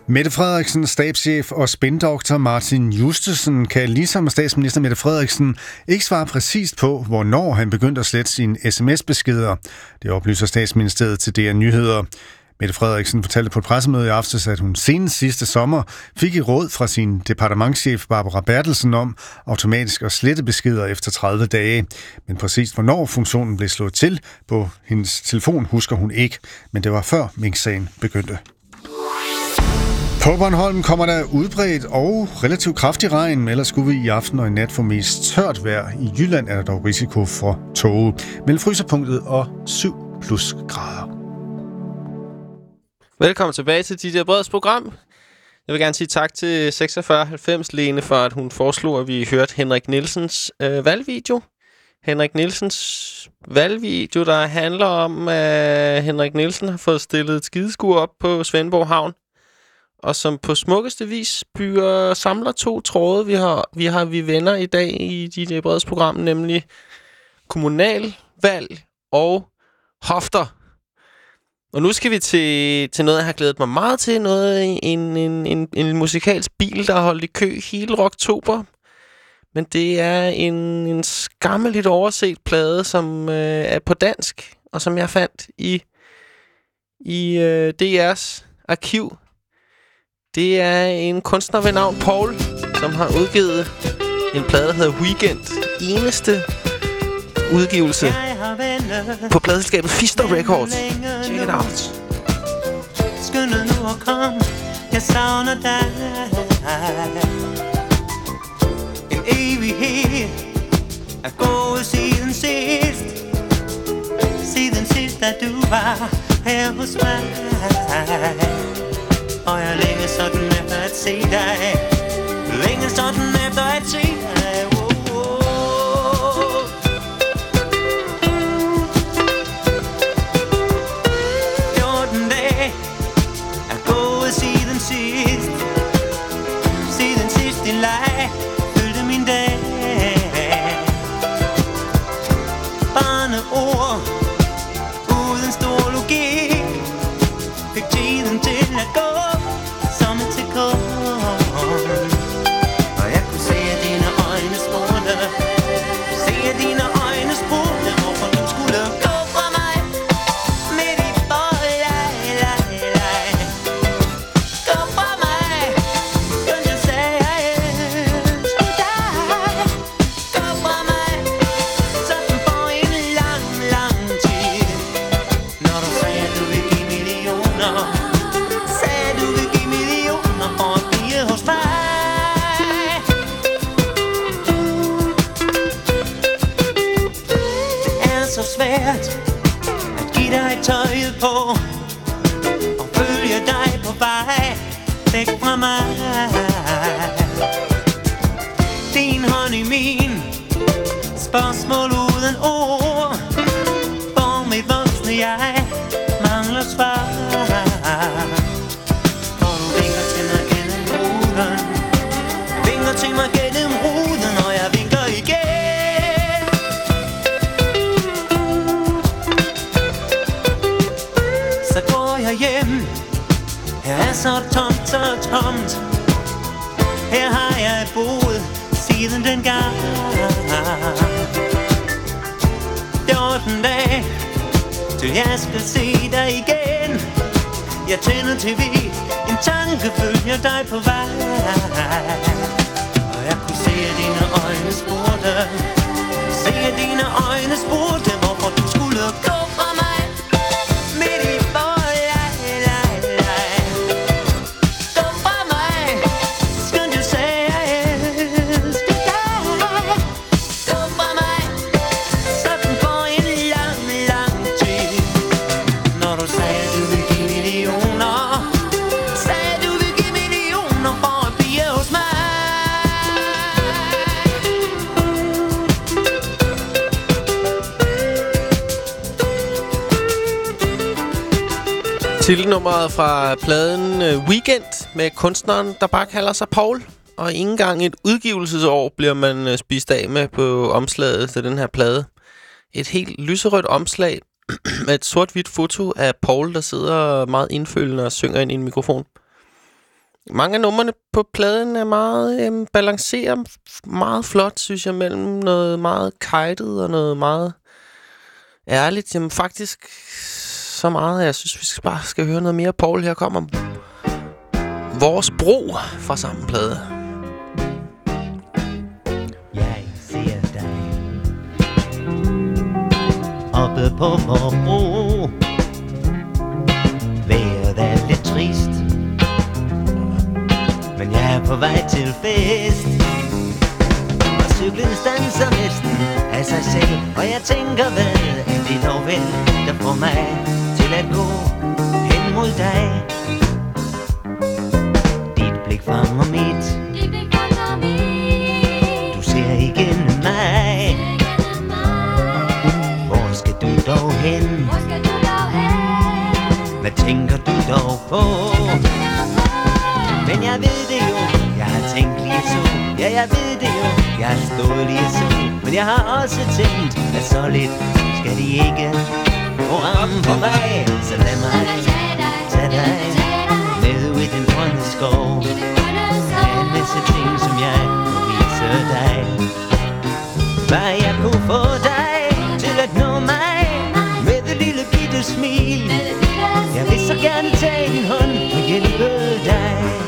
Mette Frederiksen, stabschef og spindoktor Martin Justesen kan ligesom statsminister Mette Frederiksen ikke svare præcist på, hvornår han begyndte at slette sine sms-beskeder. Det oplyser statsministeriet til DR Nyheder. Mette Frederiksen fortalte på et pressemøde i aftes, at hun senest sidste sommer fik et råd fra sin departementschef Barbara Bertelsen om automatisk at slette beskeder efter 30 dage. Men præcis hvornår funktionen blev slået til på hendes telefon, husker hun ikke. Men det var før Mink-sagen begyndte. På Bornholm kommer der udbredt og relativt kraftig regn, ellers skulle vi i aften og i nat få mest tørt vejr. I Jylland er der dog risiko for tåge. Mellem fryserpunktet og 7 plus grader. Velkommen tilbage til DJ Breds program. Jeg vil gerne sige tak til 4690 Lene for, at hun foreslog, at vi hørte Henrik Nielsens øh, valgvideo. Henrik Nielsens valgvideo, der handler om, at Henrik Nielsen har fået stillet et skideskur op på Svendborg Havn. Og som på smukkeste vis bygger samler to tråde. Vi har vi, har, vi venner i dag i dit øh, Breds program, nemlig kommunalvalg og hofter. Og nu skal vi til, til noget, jeg har glædet mig meget til. Noget, en, en, en, en musikalsk bil, der har holdt i kø hele oktober. Men det er en, en skammeligt overset plade, som øh, er på dansk, og som jeg fandt i, i øh, DR's arkiv. Det er en kunstner ved navn Paul, som har udgivet en plade, der hedder Weekend. Eneste udgivelse på pladeselskabet Fister Records. Check it out. Skynd nu at komme Jeg savner dig En evighed Er gået siden sidst Siden sidst da du var her hos mig og jeg længes sådan efter at se dig. Længes sådan efter at se pladen øh, Weekend med kunstneren, der bare kalder sig Paul. Og ikke engang et udgivelsesår bliver man øh, spist af med på omslaget til den her plade. Et helt lyserødt omslag med et sort-hvidt foto af Paul, der sidder meget indfølgende og synger ind i en mikrofon. Mange af numrene på pladen er meget øhm, balanceret, meget flot, synes jeg, mellem noget meget kajtet og noget meget ærligt. Jamen faktisk så meget, at jeg synes, vi skal bare skal høre noget mere. Paul. Her kommer Vores Bro fra samme plade. Jeg ser dig. Oppe på vor bro. Vejret er lidt trist. Men jeg er på vej til fest. Og cyklen stanser næsten af sig selv. Og jeg tænker, hvad er det dog vel Der får mig til at gå hen mod dig. Dit blik fanger mit. Du ser igennem mig. Hvor skal du dog hen? Hvad tænker du dog på? Men jeg ved det jo, jeg har tænkt lige så. Ja, jeg ved det jo, jeg har stået lige så. Men jeg har også tænkt, at så lidt skal de ikke få ramme på mig. Så lad mig tage dig ned i den grønne skov. Med en masse ting, som jeg kunne vise dig. Hvad jeg kunne få dig til at nå mig Med et lille bitte smil. Jeg vil så gerne tage din hånd og hjælpe dig.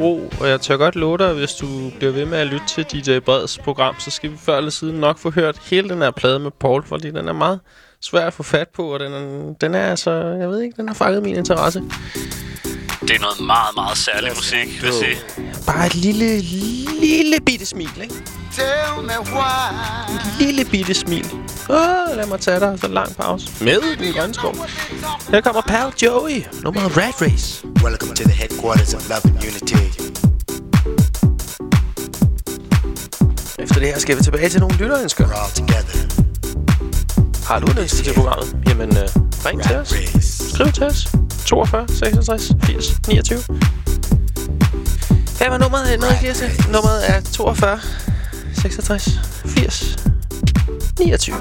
Bro, og jeg tør godt love dig, hvis du bliver ved med at lytte til DJ Breds program, så skal vi før eller siden nok få hørt hele den her plade med Paul, fordi den er meget svær at få fat på, og den er, den er altså, jeg ved ikke, den har fanget min interesse. Det er noget meget, meget særlig musik, vil jeg sige. Bare et lille, lille bitte smil, ikke? Tell me why. Lille bitte smil. Åh, lad mig tage dig så lang pause. Med den grønne skov. Her kommer Pal Joey. Nummeret Rat Race. Welcome to the headquarters of love and unity. Efter det her skal vi tilbage til nogle lytterønsker. Har du et ønske til programmet? Jamen, øh, ring til os. Skriv til os. 42 66 80 29. Hvad var nummeret her nede, Kirsten? Nummeret er 42 66 80 29.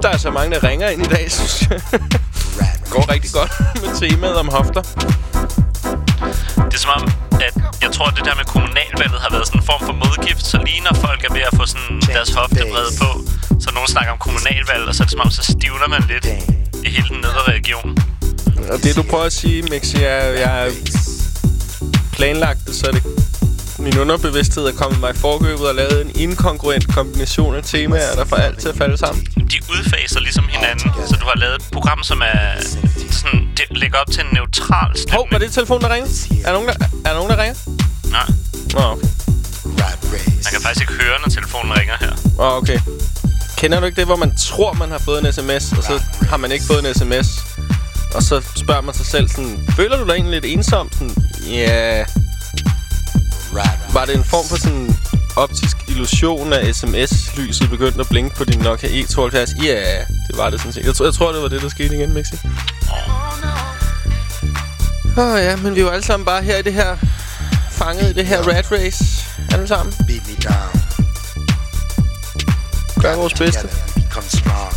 Er fedt, der er så mange, der ringer ind i dag, synes jeg. Det går rigtig godt med temaet om hofter. Det er som om, at jeg tror, at det der med kommunalvalget har været sådan en form for modgift. Så lige når folk er ved at få sådan deres hoftebrede på, så nogen snakker om kommunalvalg, og så er det som om, så stivner man lidt i hele den nedre region. Og det, du prøver at sige, Mixi, er, at jeg har planlagt det, så det min underbevidsthed er kommet mig i forkøbet og lavet en inkongruent kombination af temaer, der får alt til at falde sammen. Har lavet et program, som er sådan, det lægger op til en neutral stemning. Hov, var det telefonen, der ringer? Er nogen, der, er nogen, der ringer? Nej. Nå, okay. Man kan faktisk ikke høre, når telefonen ringer her. Åh, okay. Kender du ikke det, hvor man tror, man har fået en sms, og så har man ikke fået en sms? Og så spørger man sig selv sådan, føler du dig egentlig lidt ensom? Sådan, ja... Yeah. Var det en form for sådan optisk illusion af sms-lyset begyndte at blinke på din Nokia E72? Ja, yeah, var det sådan set. Jeg, tror, jeg tror, det var det, der skete igen, Mixi. Åh oh, ja, men vi er jo alle sammen bare her i det her... Fanget i det her rat race. Alle sammen. Beat me down. Gør vores bedste. Strong.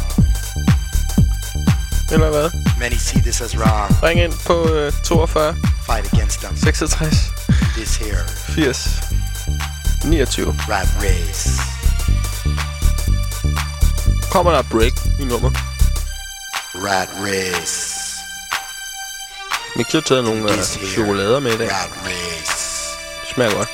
Eller hvad? Many see this as wrong. Ring ind på øh, 42 Fight against them. 66 This here 80 29. rat race. Kommer der break nummer? Rat race. Mix har taget nogle øh, chokolader med i dag. Smager godt.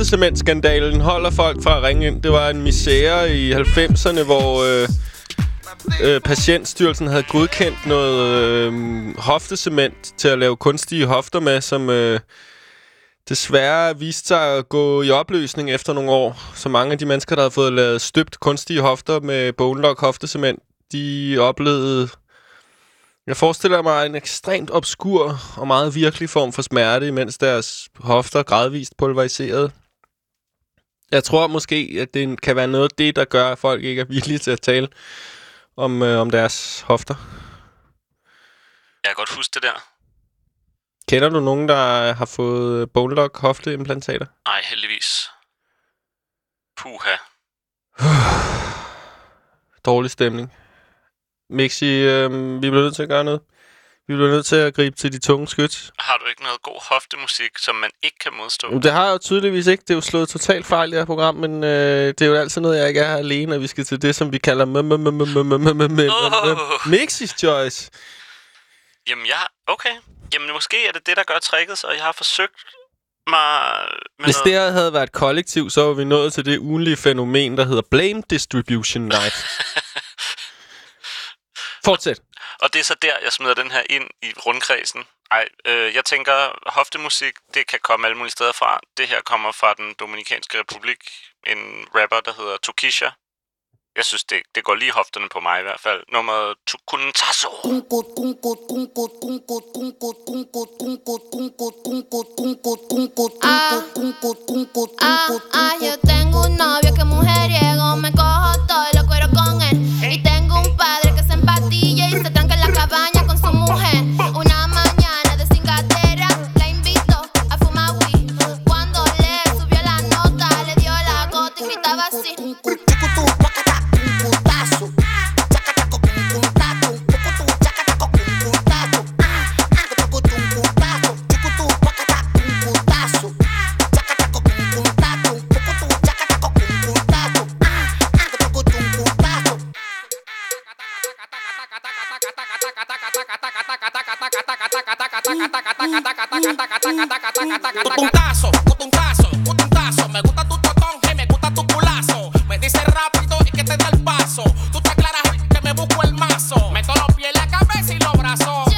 Lock hoftecement-skandalen holder folk fra at ringe ind. Det var en misære i 90'erne, hvor øh, øh, Patientstyrelsen havde godkendt noget øh, hoftecement til at lave kunstige hofter med, som øh, desværre viste sig at gå i opløsning efter nogle år. Så mange af de mennesker, der havde fået lavet støbt kunstige hofter med bone lock hoftecement, de oplevede jeg forestiller mig en ekstremt obskur og meget virkelig form for smerte, imens deres hofter gradvist pulveriserede. Jeg tror måske, at det kan være noget af det, der gør, at folk ikke er villige til at tale om, øh, om deres hofter. Jeg kan godt huske det der. Kender du nogen, der har fået bone lock hofteimplantater? Nej, heldigvis. Puha. Dårlig stemning. Mixi, øh, vi bliver nødt til at gøre noget. Vi bliver nødt til at gribe til de tunge skyt. Har du ikke noget god hoftemusik, som man ikke kan modstå? Jamen, det har jeg jo tydeligvis ikke. Det er jo slået totalt fejl i det her program, men øh, det er jo altid noget, jeg ikke er her alene, og vi skal til det, som vi kalder Mixis Choice. Jamen, jeg... Okay. Jamen, måske er det det, der gør tricket, så jeg har forsøgt mig... Hvis det havde været kollektiv, så var vi nået til det ugenlige fænomen, der hedder Blame Distribution Night. Fortsæt. Og det er så der, jeg smider den her ind i rundkredsen. Ej, øh, jeg tænker, hoftemusik, det kan komme alle mulige steder fra. Det her kommer fra den Dominikanske Republik. En rapper, der hedder Tokisha. Jeg synes, det, det går lige hofterne på mig i hvert fald. Nummeret Tukuntaso. Ah, ah, ah, yo tengo un novio que mujeriego, me cojo todo Tuntazo, tuntazo, tuntazo, me gusta. Dice rápido y que te da el paso. Tú te aclaras que me busco el mazo. Meto los pies en la cabeza y los brazos.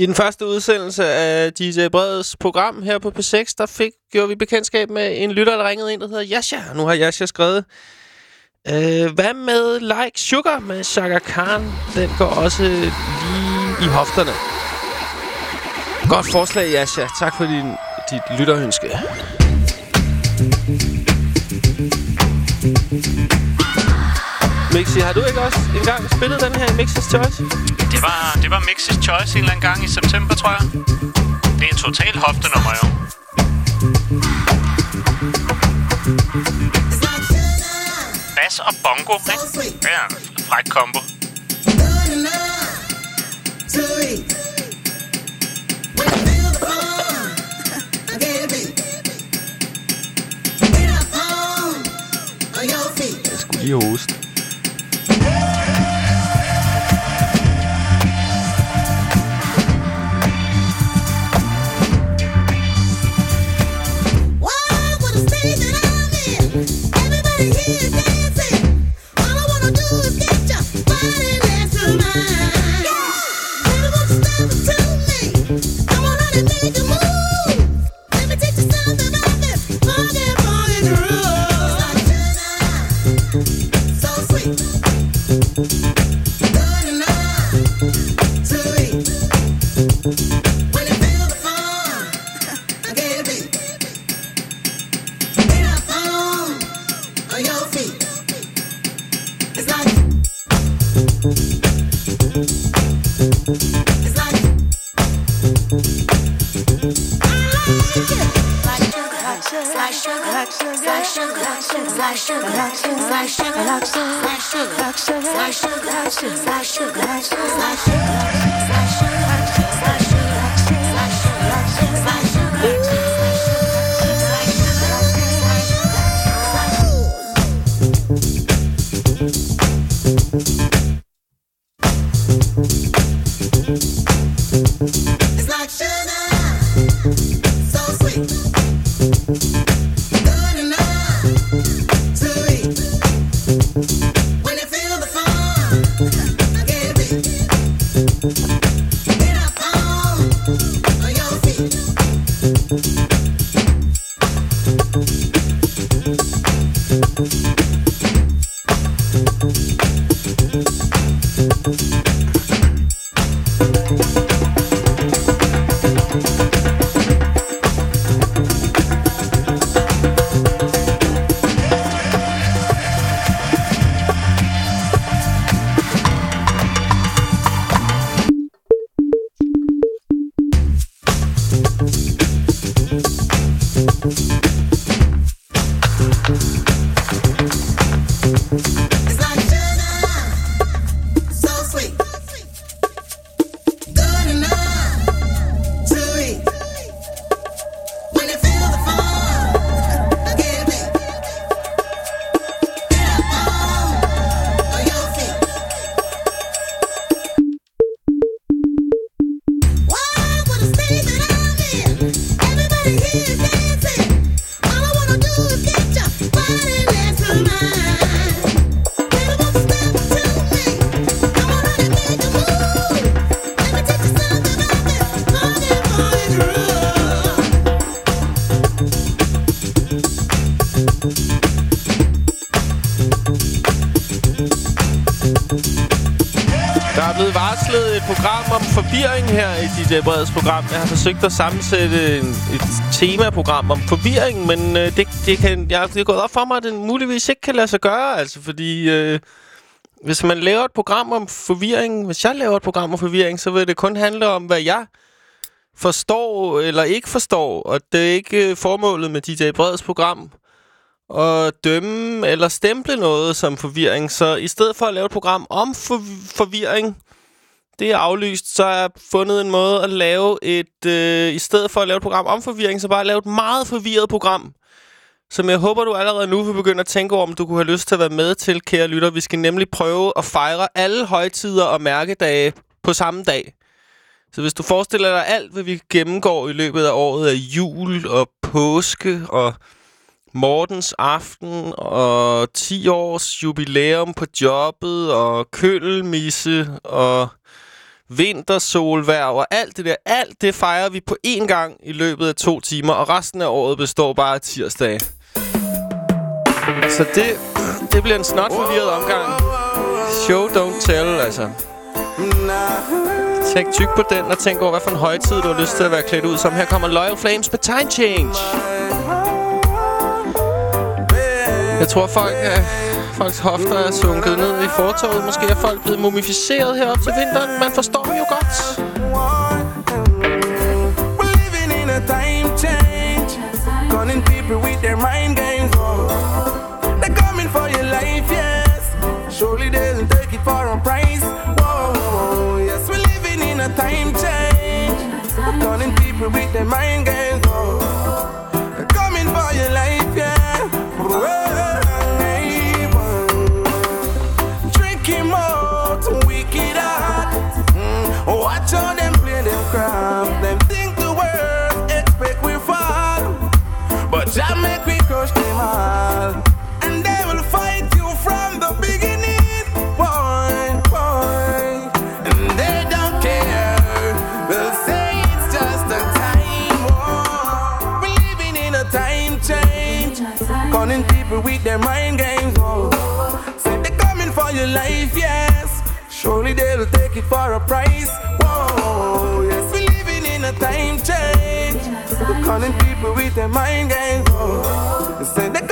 I den første udsendelse af DJ Breds program her på P6, der fik, gjorde vi bekendtskab med en lytter, der ringede ind, der hedder Yasha. Nu har Yasha skrevet, øh, hvad med Like Sugar med Shaka Khan? Den går også lige i hofterne. Godt forslag, Yasha. Tak for din, dit lytterønske. Mixi, har du ikke også engang spillet den her i Mix's Choice? Det var, det var Mix's Choice en eller anden gang i september, tror jeg. Det er en total hoftenummer, jo. Bass og bongo, ikke? En fræk kombo. Jeg skulle lige hoste. It's DJ Breds program. Jeg har forsøgt at sammensætte en, et temaprogram om forvirring, men øh, det, det, kan, jeg, det er gået op for mig, at det muligvis ikke kan lade sig gøre. Altså, fordi øh, hvis man laver et program om forvirring, hvis jeg laver et program om forvirring, så vil det kun handle om, hvad jeg forstår eller ikke forstår. Og det er ikke øh, formålet med DJ Breds program at dømme eller stemple noget som forvirring. Så i stedet for at lave et program om for forvirring, det er aflyst, så har jeg fundet en måde at lave et... Øh, I stedet for at lave et program om forvirring, så bare lave et meget forvirret program. Som jeg håber, du allerede nu vil begynde at tænke over, om du kunne have lyst til at være med til, kære lytter. Vi skal nemlig prøve at fejre alle højtider og mærkedage på samme dag. Så hvis du forestiller dig alt, hvad vi gennemgår i løbet af året af jul og påske og Mortens aften og 10 års jubilæum på jobbet og kølmisse og vintersolvær og alt det der. Alt det fejrer vi på én gang i løbet af to timer, og resten af året består bare af tirsdage. Så det, det bliver en snot forvirret omgang. Show, don't tell, altså. Tænk tyk på den, og tænk over, hvad for en højtid du har lyst til at være klædt ud som. Her kommer Loyal Flames med Time Change. Jeg tror, folk er, folks hofter er sunket ned i fortorvet. Måske er folk blevet mumificeret herop til vinteren. Man forstår jo godt. living in a time change. Calling people with their mind People with their mind games. Oh. Say they're coming for your life, yes. Surely they'll take it for a price. Whoa, yes, we're living in a time change. They're calling people with their mind games. Oh. They say they're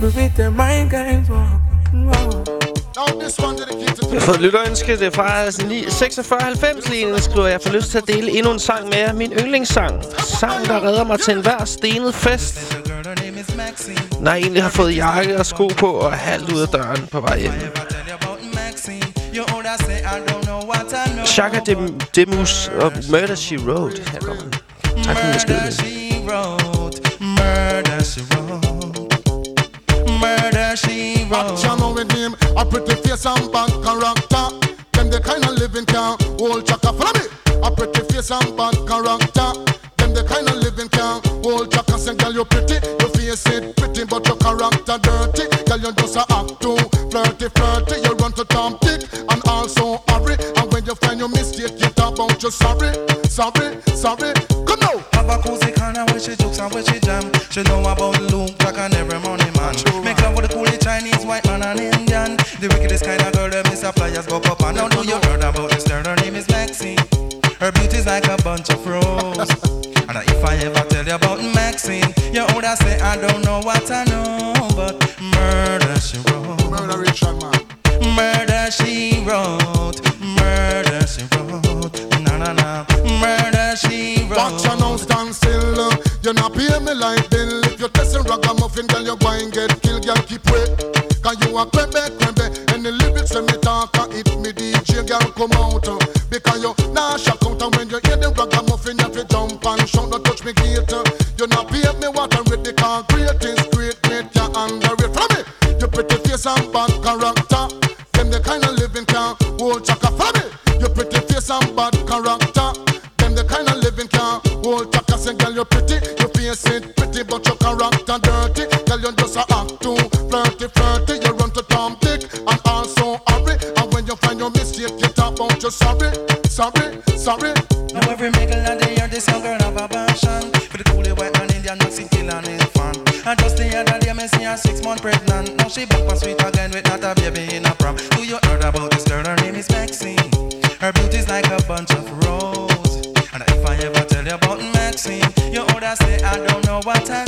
people with their mind games. Jeg har fået et lytterønske. Det er fra 4690 linjen, der skriver, jeg får lyst til at dele endnu en sang med jer. Min yndlingssang. Sang, der redder mig til enhver stenet fest. Når jeg egentlig har fået jakke og sko på og er halvt ud af døren på vej hjem. Shaka Dem Demus og Murder She Wrote. Her kommer den. Tak for den face and bad character. Them the kind of living can hold chaka. Follow me. A pretty face and bad bad character. Them the kind of living can't hold back. I say, girl, you're pretty, your face it pretty, but your character dirty. Girl, you just a act too flirty, flirty. You run to Tom, Dick, and also hurry. And when you find your mistake, you talk about your sorry, sorry, sorry. Now every mingle and they hear this young girl have a passion for the coolie white man Indian Nazi killer in fun. And just the other day, me see her six month pregnant. Now she back for sweet again with not a baby in a prom. Do you heard about this girl? Her name is Maxine bunch of. And if I ever tell you about Maxine, you would say I don't know what I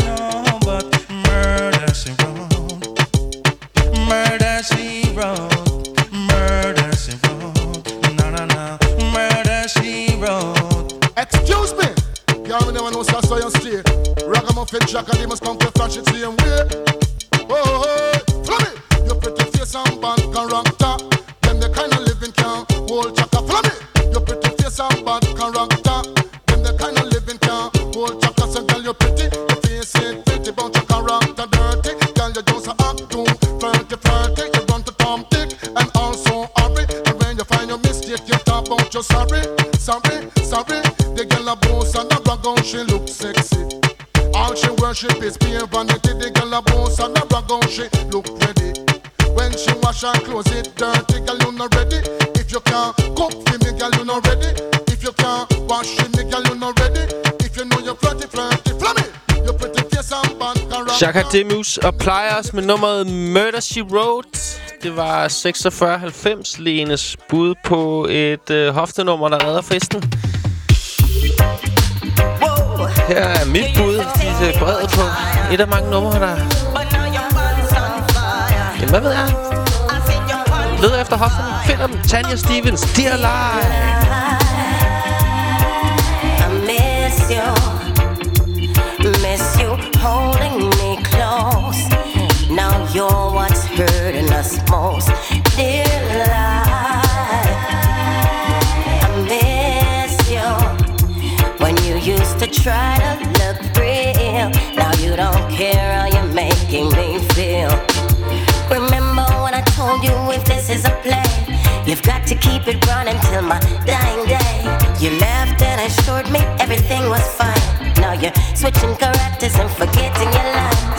Kakademius og plejer os med nummeret Murder She Wrote. Det var 4690 Lenes bud på et øh, hoftenummer, der redder festen. Her er mit bud. De er brede på et af mange numre, der... Jamen, hvad ved jeg? Leder efter hofterne. Finder dem. Tanya Stevens. Dear Life. don't care how you're making me feel. Remember when I told you if this is a play, you've got to keep it running till my dying day. You laughed and assured me everything was fine. Now you're switching characters and forgetting your line.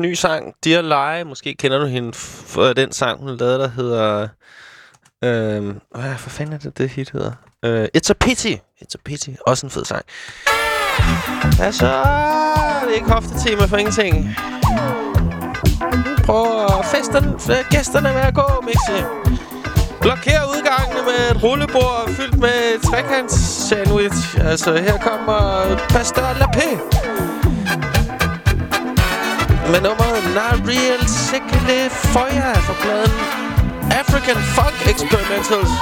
Ny sang, Dear Lie. Måske kender du hende for øh, den sang, hun lavede, der hedder... Øh, hvad for fanden er det, det hit hedder? Øh, It's a Pity. It's a Pity. Også en fed sang. Altså, det er ikke hoftetema for ingenting. Prøv at feste øh, gæsterne med at gå, Mixi. Blokér udgangene med et rullebord fyldt med trekants sandwich. Altså, her kommer Pasteur Lapé. Med nummeret Nariel Sikle Foya fra pladen African Funk Experimentals.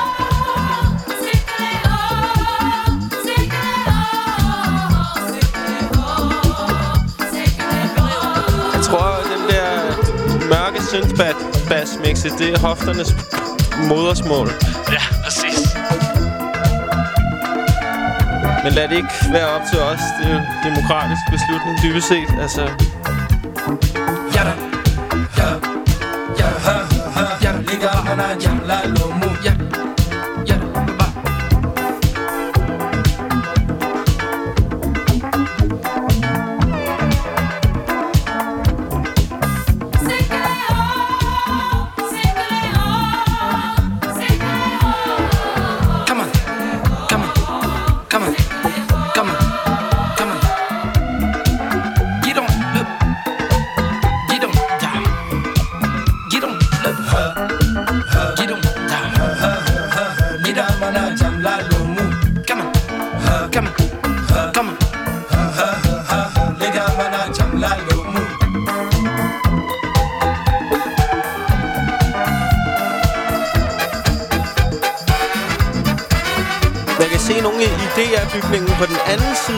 Jeg tror, den der mørke synthbass mixet, det er hofternes modersmål. Ja, præcis. Men lad det ikke være op til os. Det er jo en demokratisk beslutning, dybest set. Altså, man er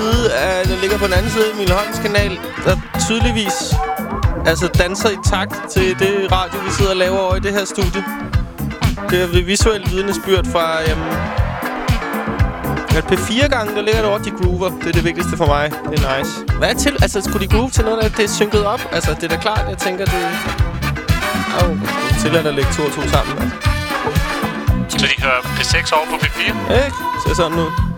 side, af, der ligger på den anden side af Milholms kanal, der tydeligvis altså danser i takt til det radio, vi sidder og laver over i det her studie. Det er visuelt vidnesbyrd fra, jamen, at P4-gangen, der ligger derovre, de groover. Det er det vigtigste for mig. Det er nice. Hvad er til? Altså, skulle de groove til noget, der det er synket op? Altså, det er da klart, jeg tænker, det... Au, det er tilladt at lægge to og to sammen, altså. Så de hører P6 over på P4? Ikke? Ser sådan ud.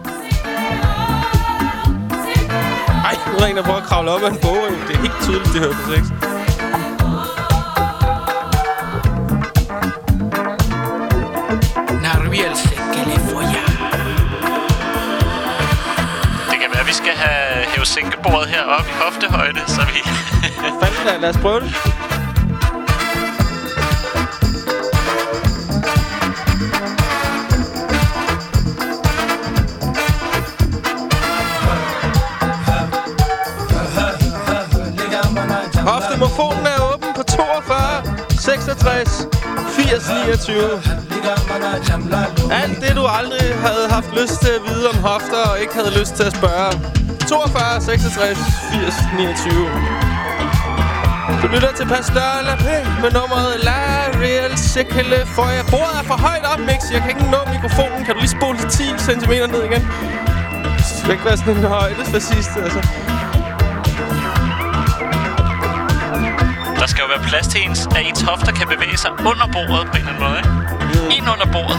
Ej, nu er der en, der prøver at kravle op af en bog. Det er helt tydeligt, de hører på 6. Narviel se que le folla. Det kan være, at vi skal have hæve sænkebordet heroppe i hoftehøjde, så vi... Fanden da, lad os prøve det. 66, 80, 29. Alt det, du aldrig havde haft lyst til at vide om hofter, og ikke havde lyst til at spørge. 42, 66, 80, 29. Du lytter til Pastor Lapé med nummeret La Real Sikele for jeg Bordet er for højt op, Mix. Jeg kan ikke nå mikrofonen. Kan du lige spole til 10 cm ned igen? Det skal ikke være sådan en højdesfascist, altså. Plads til ens, at ens hofter kan bevæge sig under bordet på en eller anden måde, ikke? Ind under bordet.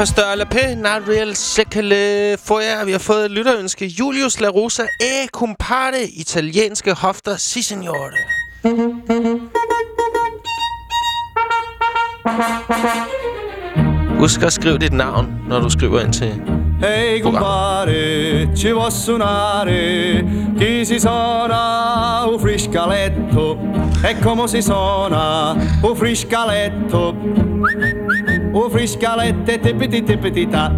Pastor Lapé, Not Real Sekale for jer. Vi har fået et lytterønske. Julius La Rosa, E Compare, italienske hofter, si signore. Husk at skrive dit navn, når du skriver ind til Ehi compare, ci vuoi suonare? Chi si suona un friscaletto? E come si suona un friscaletto? Un friscaletto e tippiti tippiti ta.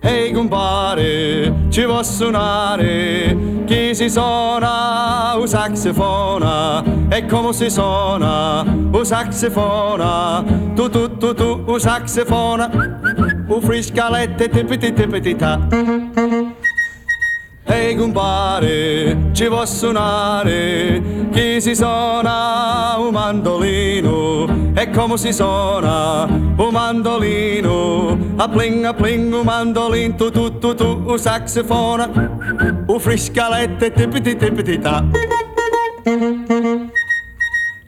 Ehi compare, ci vuoi suonare? Chi si suona un saxofona? E come si suona un saxofona? Tu tu tu tu un saxofona un friscaletto e tippiti tippiti ta. Ehi compare, ci vuoi suonare? Chi si suona un mandolino? E come si suona un mandolino? A pling a pling un mandolino, tu tu tu tu un saxofona, un friscaletto e tippiti tippiti ta.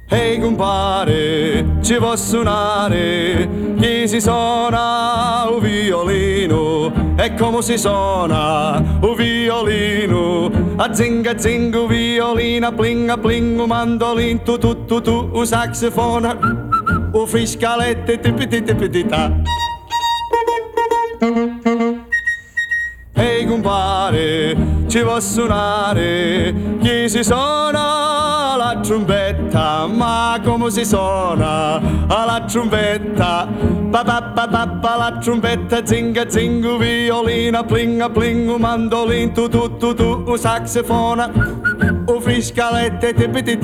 Ehi compare, ci vuoi suonare? Chi si suona un violino? E come si suona un violino? A zinga zinga un violino, a pling a pling un mandolin, tu tu tu tu un saxofona, un friscaletto e tippiti tippiti ta. Ehi compare, ci vuoi suonare? Chi si suona la trombetta? Ma come si suona la trombetta? Pa pa pa pa pa la trombetta, zinga zinga, violina, plinga plinga, mandolin, tu tu tu tu, un saxofona, un friscaletto, e tippiti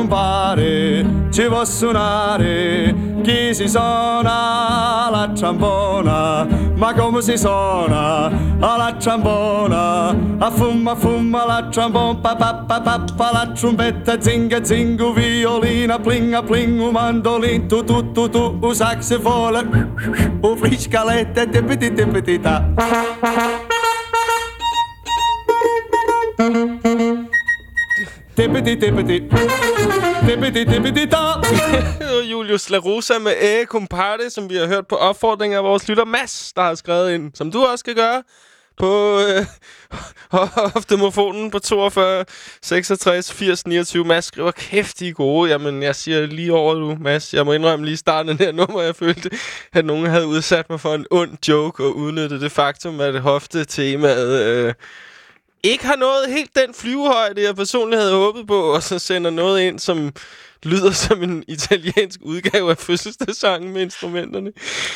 compare, ci vuoi suonare? Chi si suona la trombona? Ma come si suona la trombona? A fumma fumma la trombona, pa pa pa pa pa la trombetta, zinga zinga, violina, plinga plinga, un mandolin, tu tu tu tu, un saxofone, un friscaletto, e tippiti tippiti ta. Julius La Rosa med E Comparte, som vi har hørt på opfordring af vores lytter Mads, der har skrevet ind, som du også skal gøre på øh, hoftemofonen på 42 66 80 29. Mads skriver, kæft, de er gode. Jamen, jeg siger lige over du, Mads. Jeg må indrømme lige starten af det her nummer, jeg følte, at nogen havde udsat mig for en ond joke og udnyttet det faktum, at hoftetemaet øh, ikke har nået helt den flyvehøjde, jeg personligt havde håbet på, og så sender noget ind, som lyder som en italiensk udgave af fødselsdagssangen med instrumenterne.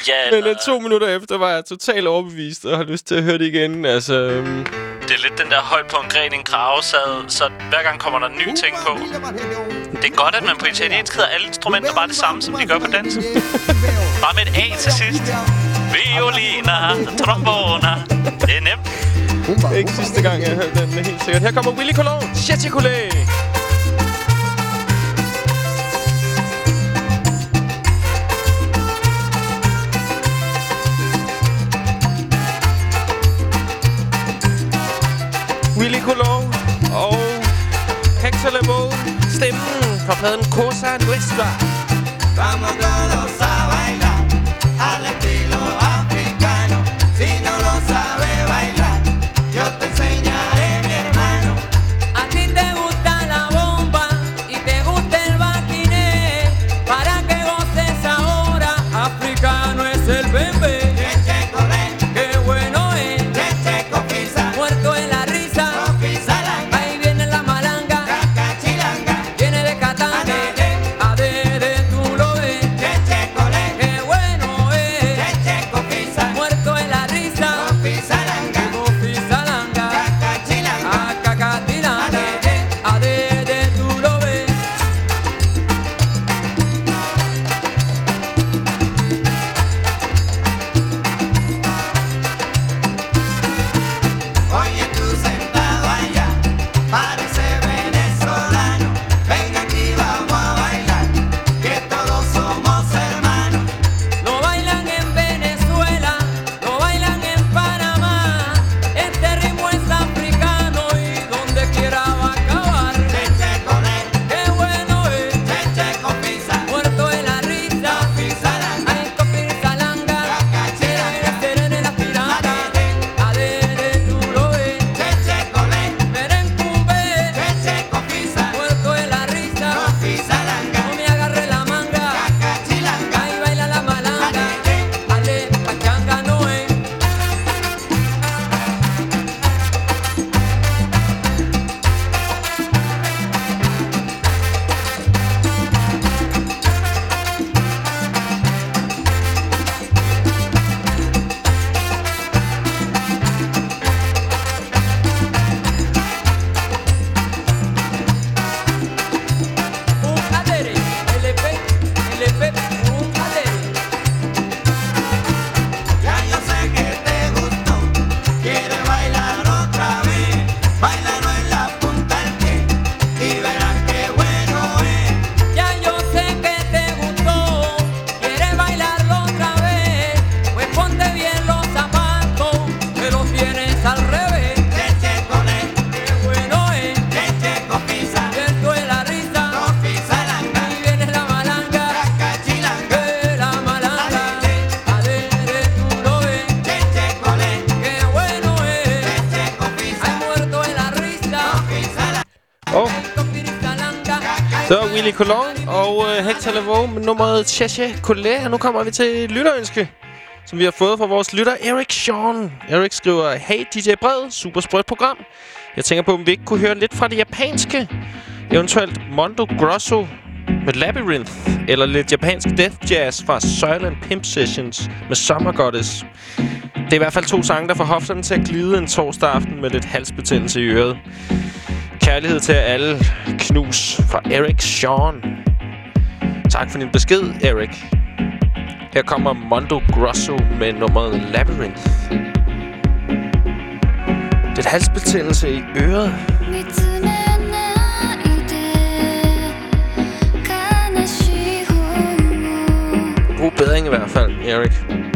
Ja, øh, eller... Men to minutter efter var jeg totalt overbevist og har lyst til at høre det igen. Altså, øhm... Det er lidt den der højt på en gren i en grave, så, så hver gang kommer der en ny ting på. Det er godt, at man på italiensk hedder alle instrumenter bare det samme, som de gør på dansk. bare med et A til sidst. Violiner, tromboner. Det er nemt. Uba, Ikke sidste gang, jeg hørte den helt sikkert. Her kommer Willy Colon, Cheticolet. Willy Colon og Hector Lavoe. Stemmen fra pladen Cosa Nuestra. Vamos a Talavo med nummeret Chache Collet. Og nu kommer vi til lytterønske, som vi har fået fra vores lytter Erik Sean. Erik skriver, Hey DJ Bred, super sprødt program. Jeg tænker på, om vi ikke kunne høre lidt fra det japanske. Eventuelt Mondo Grosso med Labyrinth. Eller lidt japansk death jazz fra Silent Pimp Sessions med Summer Goddess. Det er i hvert fald to sange, der får hofterne til at glide en torsdag aften med lidt halsbetændelse i øret. Kærlighed til alle. Knus fra Eric Sean tak for din besked, Erik. Her kommer Mondo Grosso med nummeret Labyrinth. Det er halsbetændelse i øret. God bedring i hvert fald, Erik.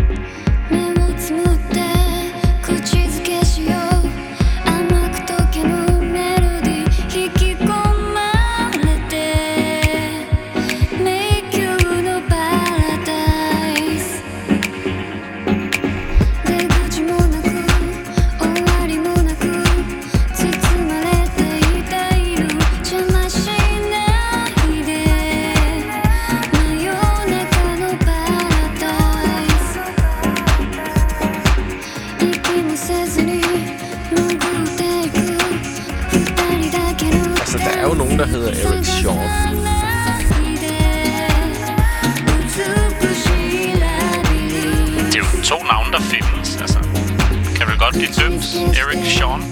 Eclipse, Eric Sean.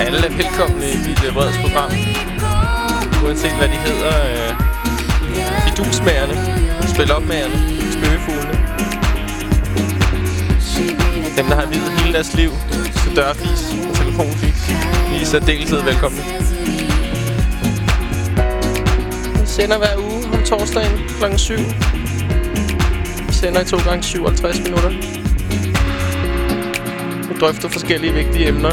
Alle er velkomne i mit Vreds øh, program. Uanset hvad de hedder. Øh, Idusmagerne, spilopmagerne, spøgefuglene. Dem, der har videt hele deres liv til dørfis og telefonfis. I særdeleshed velkomne. Vi sender hver uge om torsdagen kl. 7. Sender i 2 gange 57 minutter. Vi drøfter forskellige vigtige emner.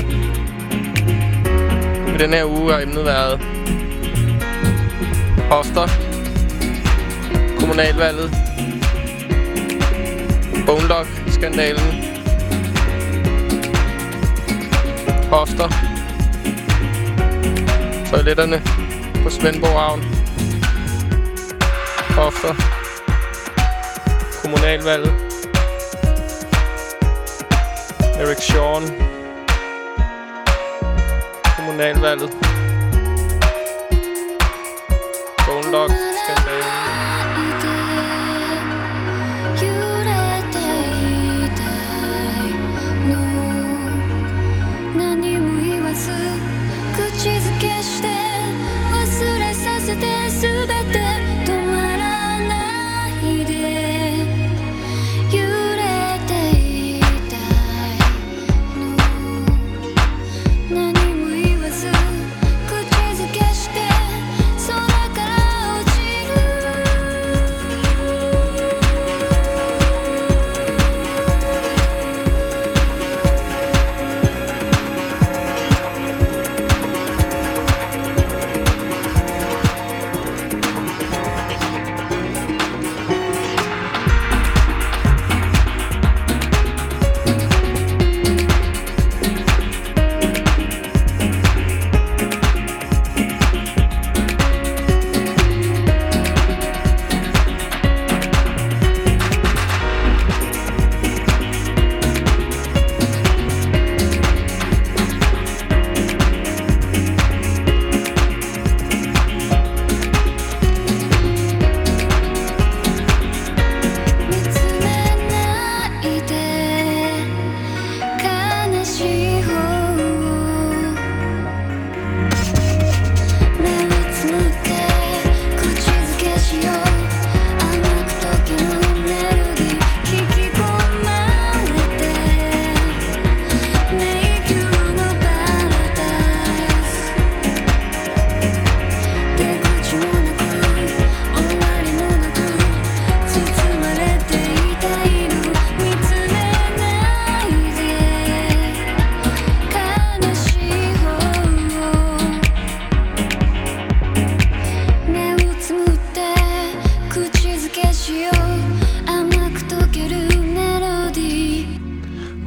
I den her uge har emnet været hofter, kommunalvalget, Bonelock-skandalen, hofter, toiletterne på Svendborg Havn, hofter, kommunalvalget, Erik Sean, kommunalvalget,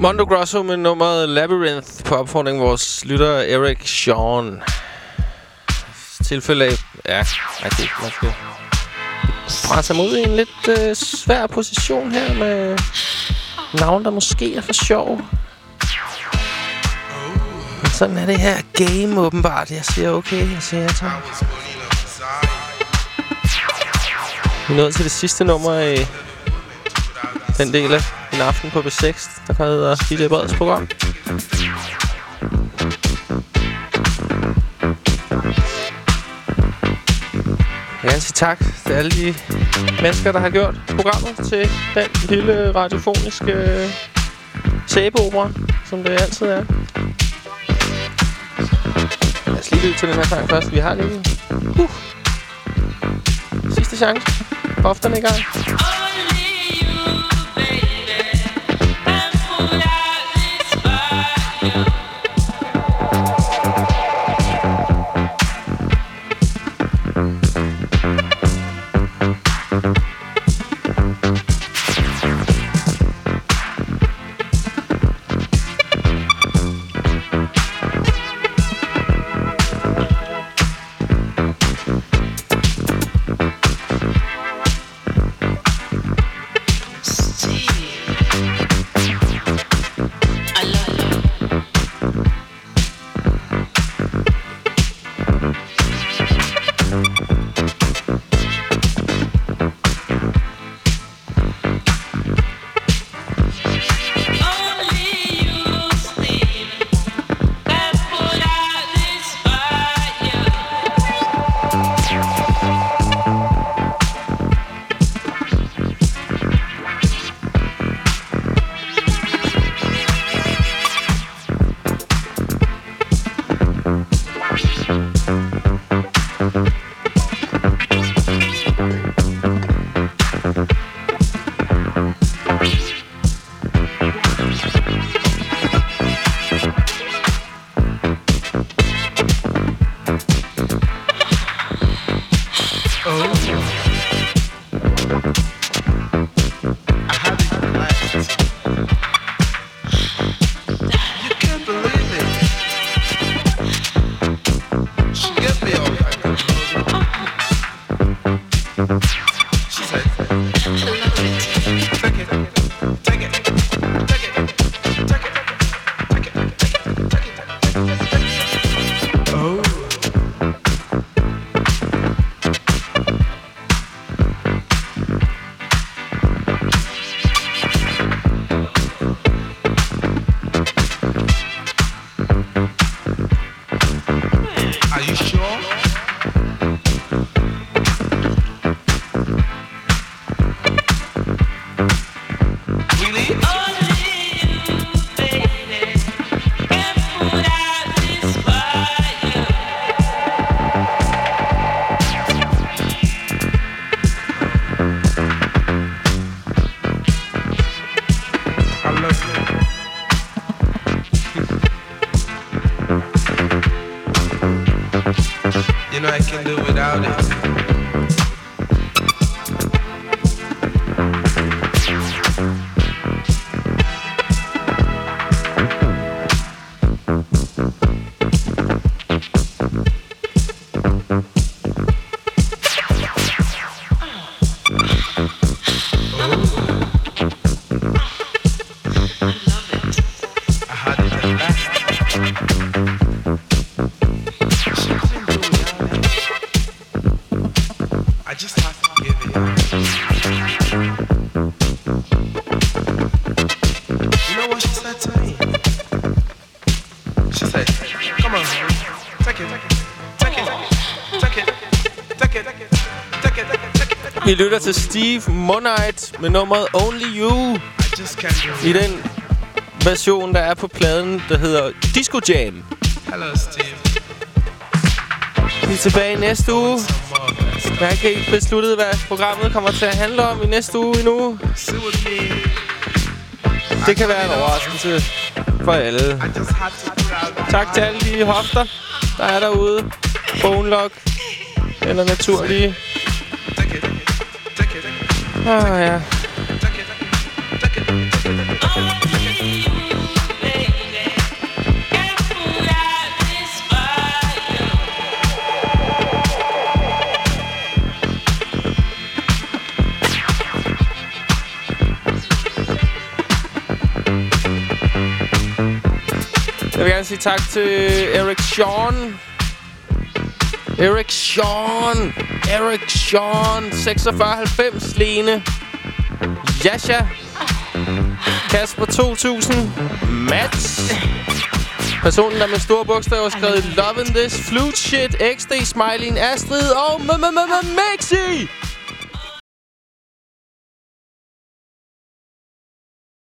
Mondo Grosso med nummeret Labyrinth på opfordring vores lytter Erik Sean. Tilfælde af... Ja, nej, det man skal presse ham ud i en lidt øh, svær position her med navn, der måske er for sjov. Men sådan er det her game åbenbart. Jeg siger okay, jeg siger ja tak. Vi er nået til det sidste nummer i den del af en aften på B6, der hedder DJ Breds program. Jeg vil sige tak til alle de mennesker, der har gjort programmet til den lille radiofoniske øh, sæbeopera, som det altid er. Lad os lige lytte til den her sang først. Vi har lige... Uh. Sidste chance. Hofterne i gang. I can do without it. Vi lytter til Steve Monite med nummeret Only You. I den version, der er på pladen, der hedder Disco Jam. Hello, Steve. Vi er tilbage næste uge. Jeg har ikke helt besluttet, hvad programmet kommer til at handle om i næste uge endnu. Det kan være en overraskelse for alle. Tak til alle de hofter, der er derude. Phone lock. Eller naturlige. Ah, vil gerne sige tak til Erik Sean. Erik Sean. Eric Sean. 4690. Lene. Jasha. Kasper 2000. Mats. Personen, der med store bogstaver har skrevet Lovin' This, Flute Shit, XD, Smiling, Astrid og M-M-M-Mixi.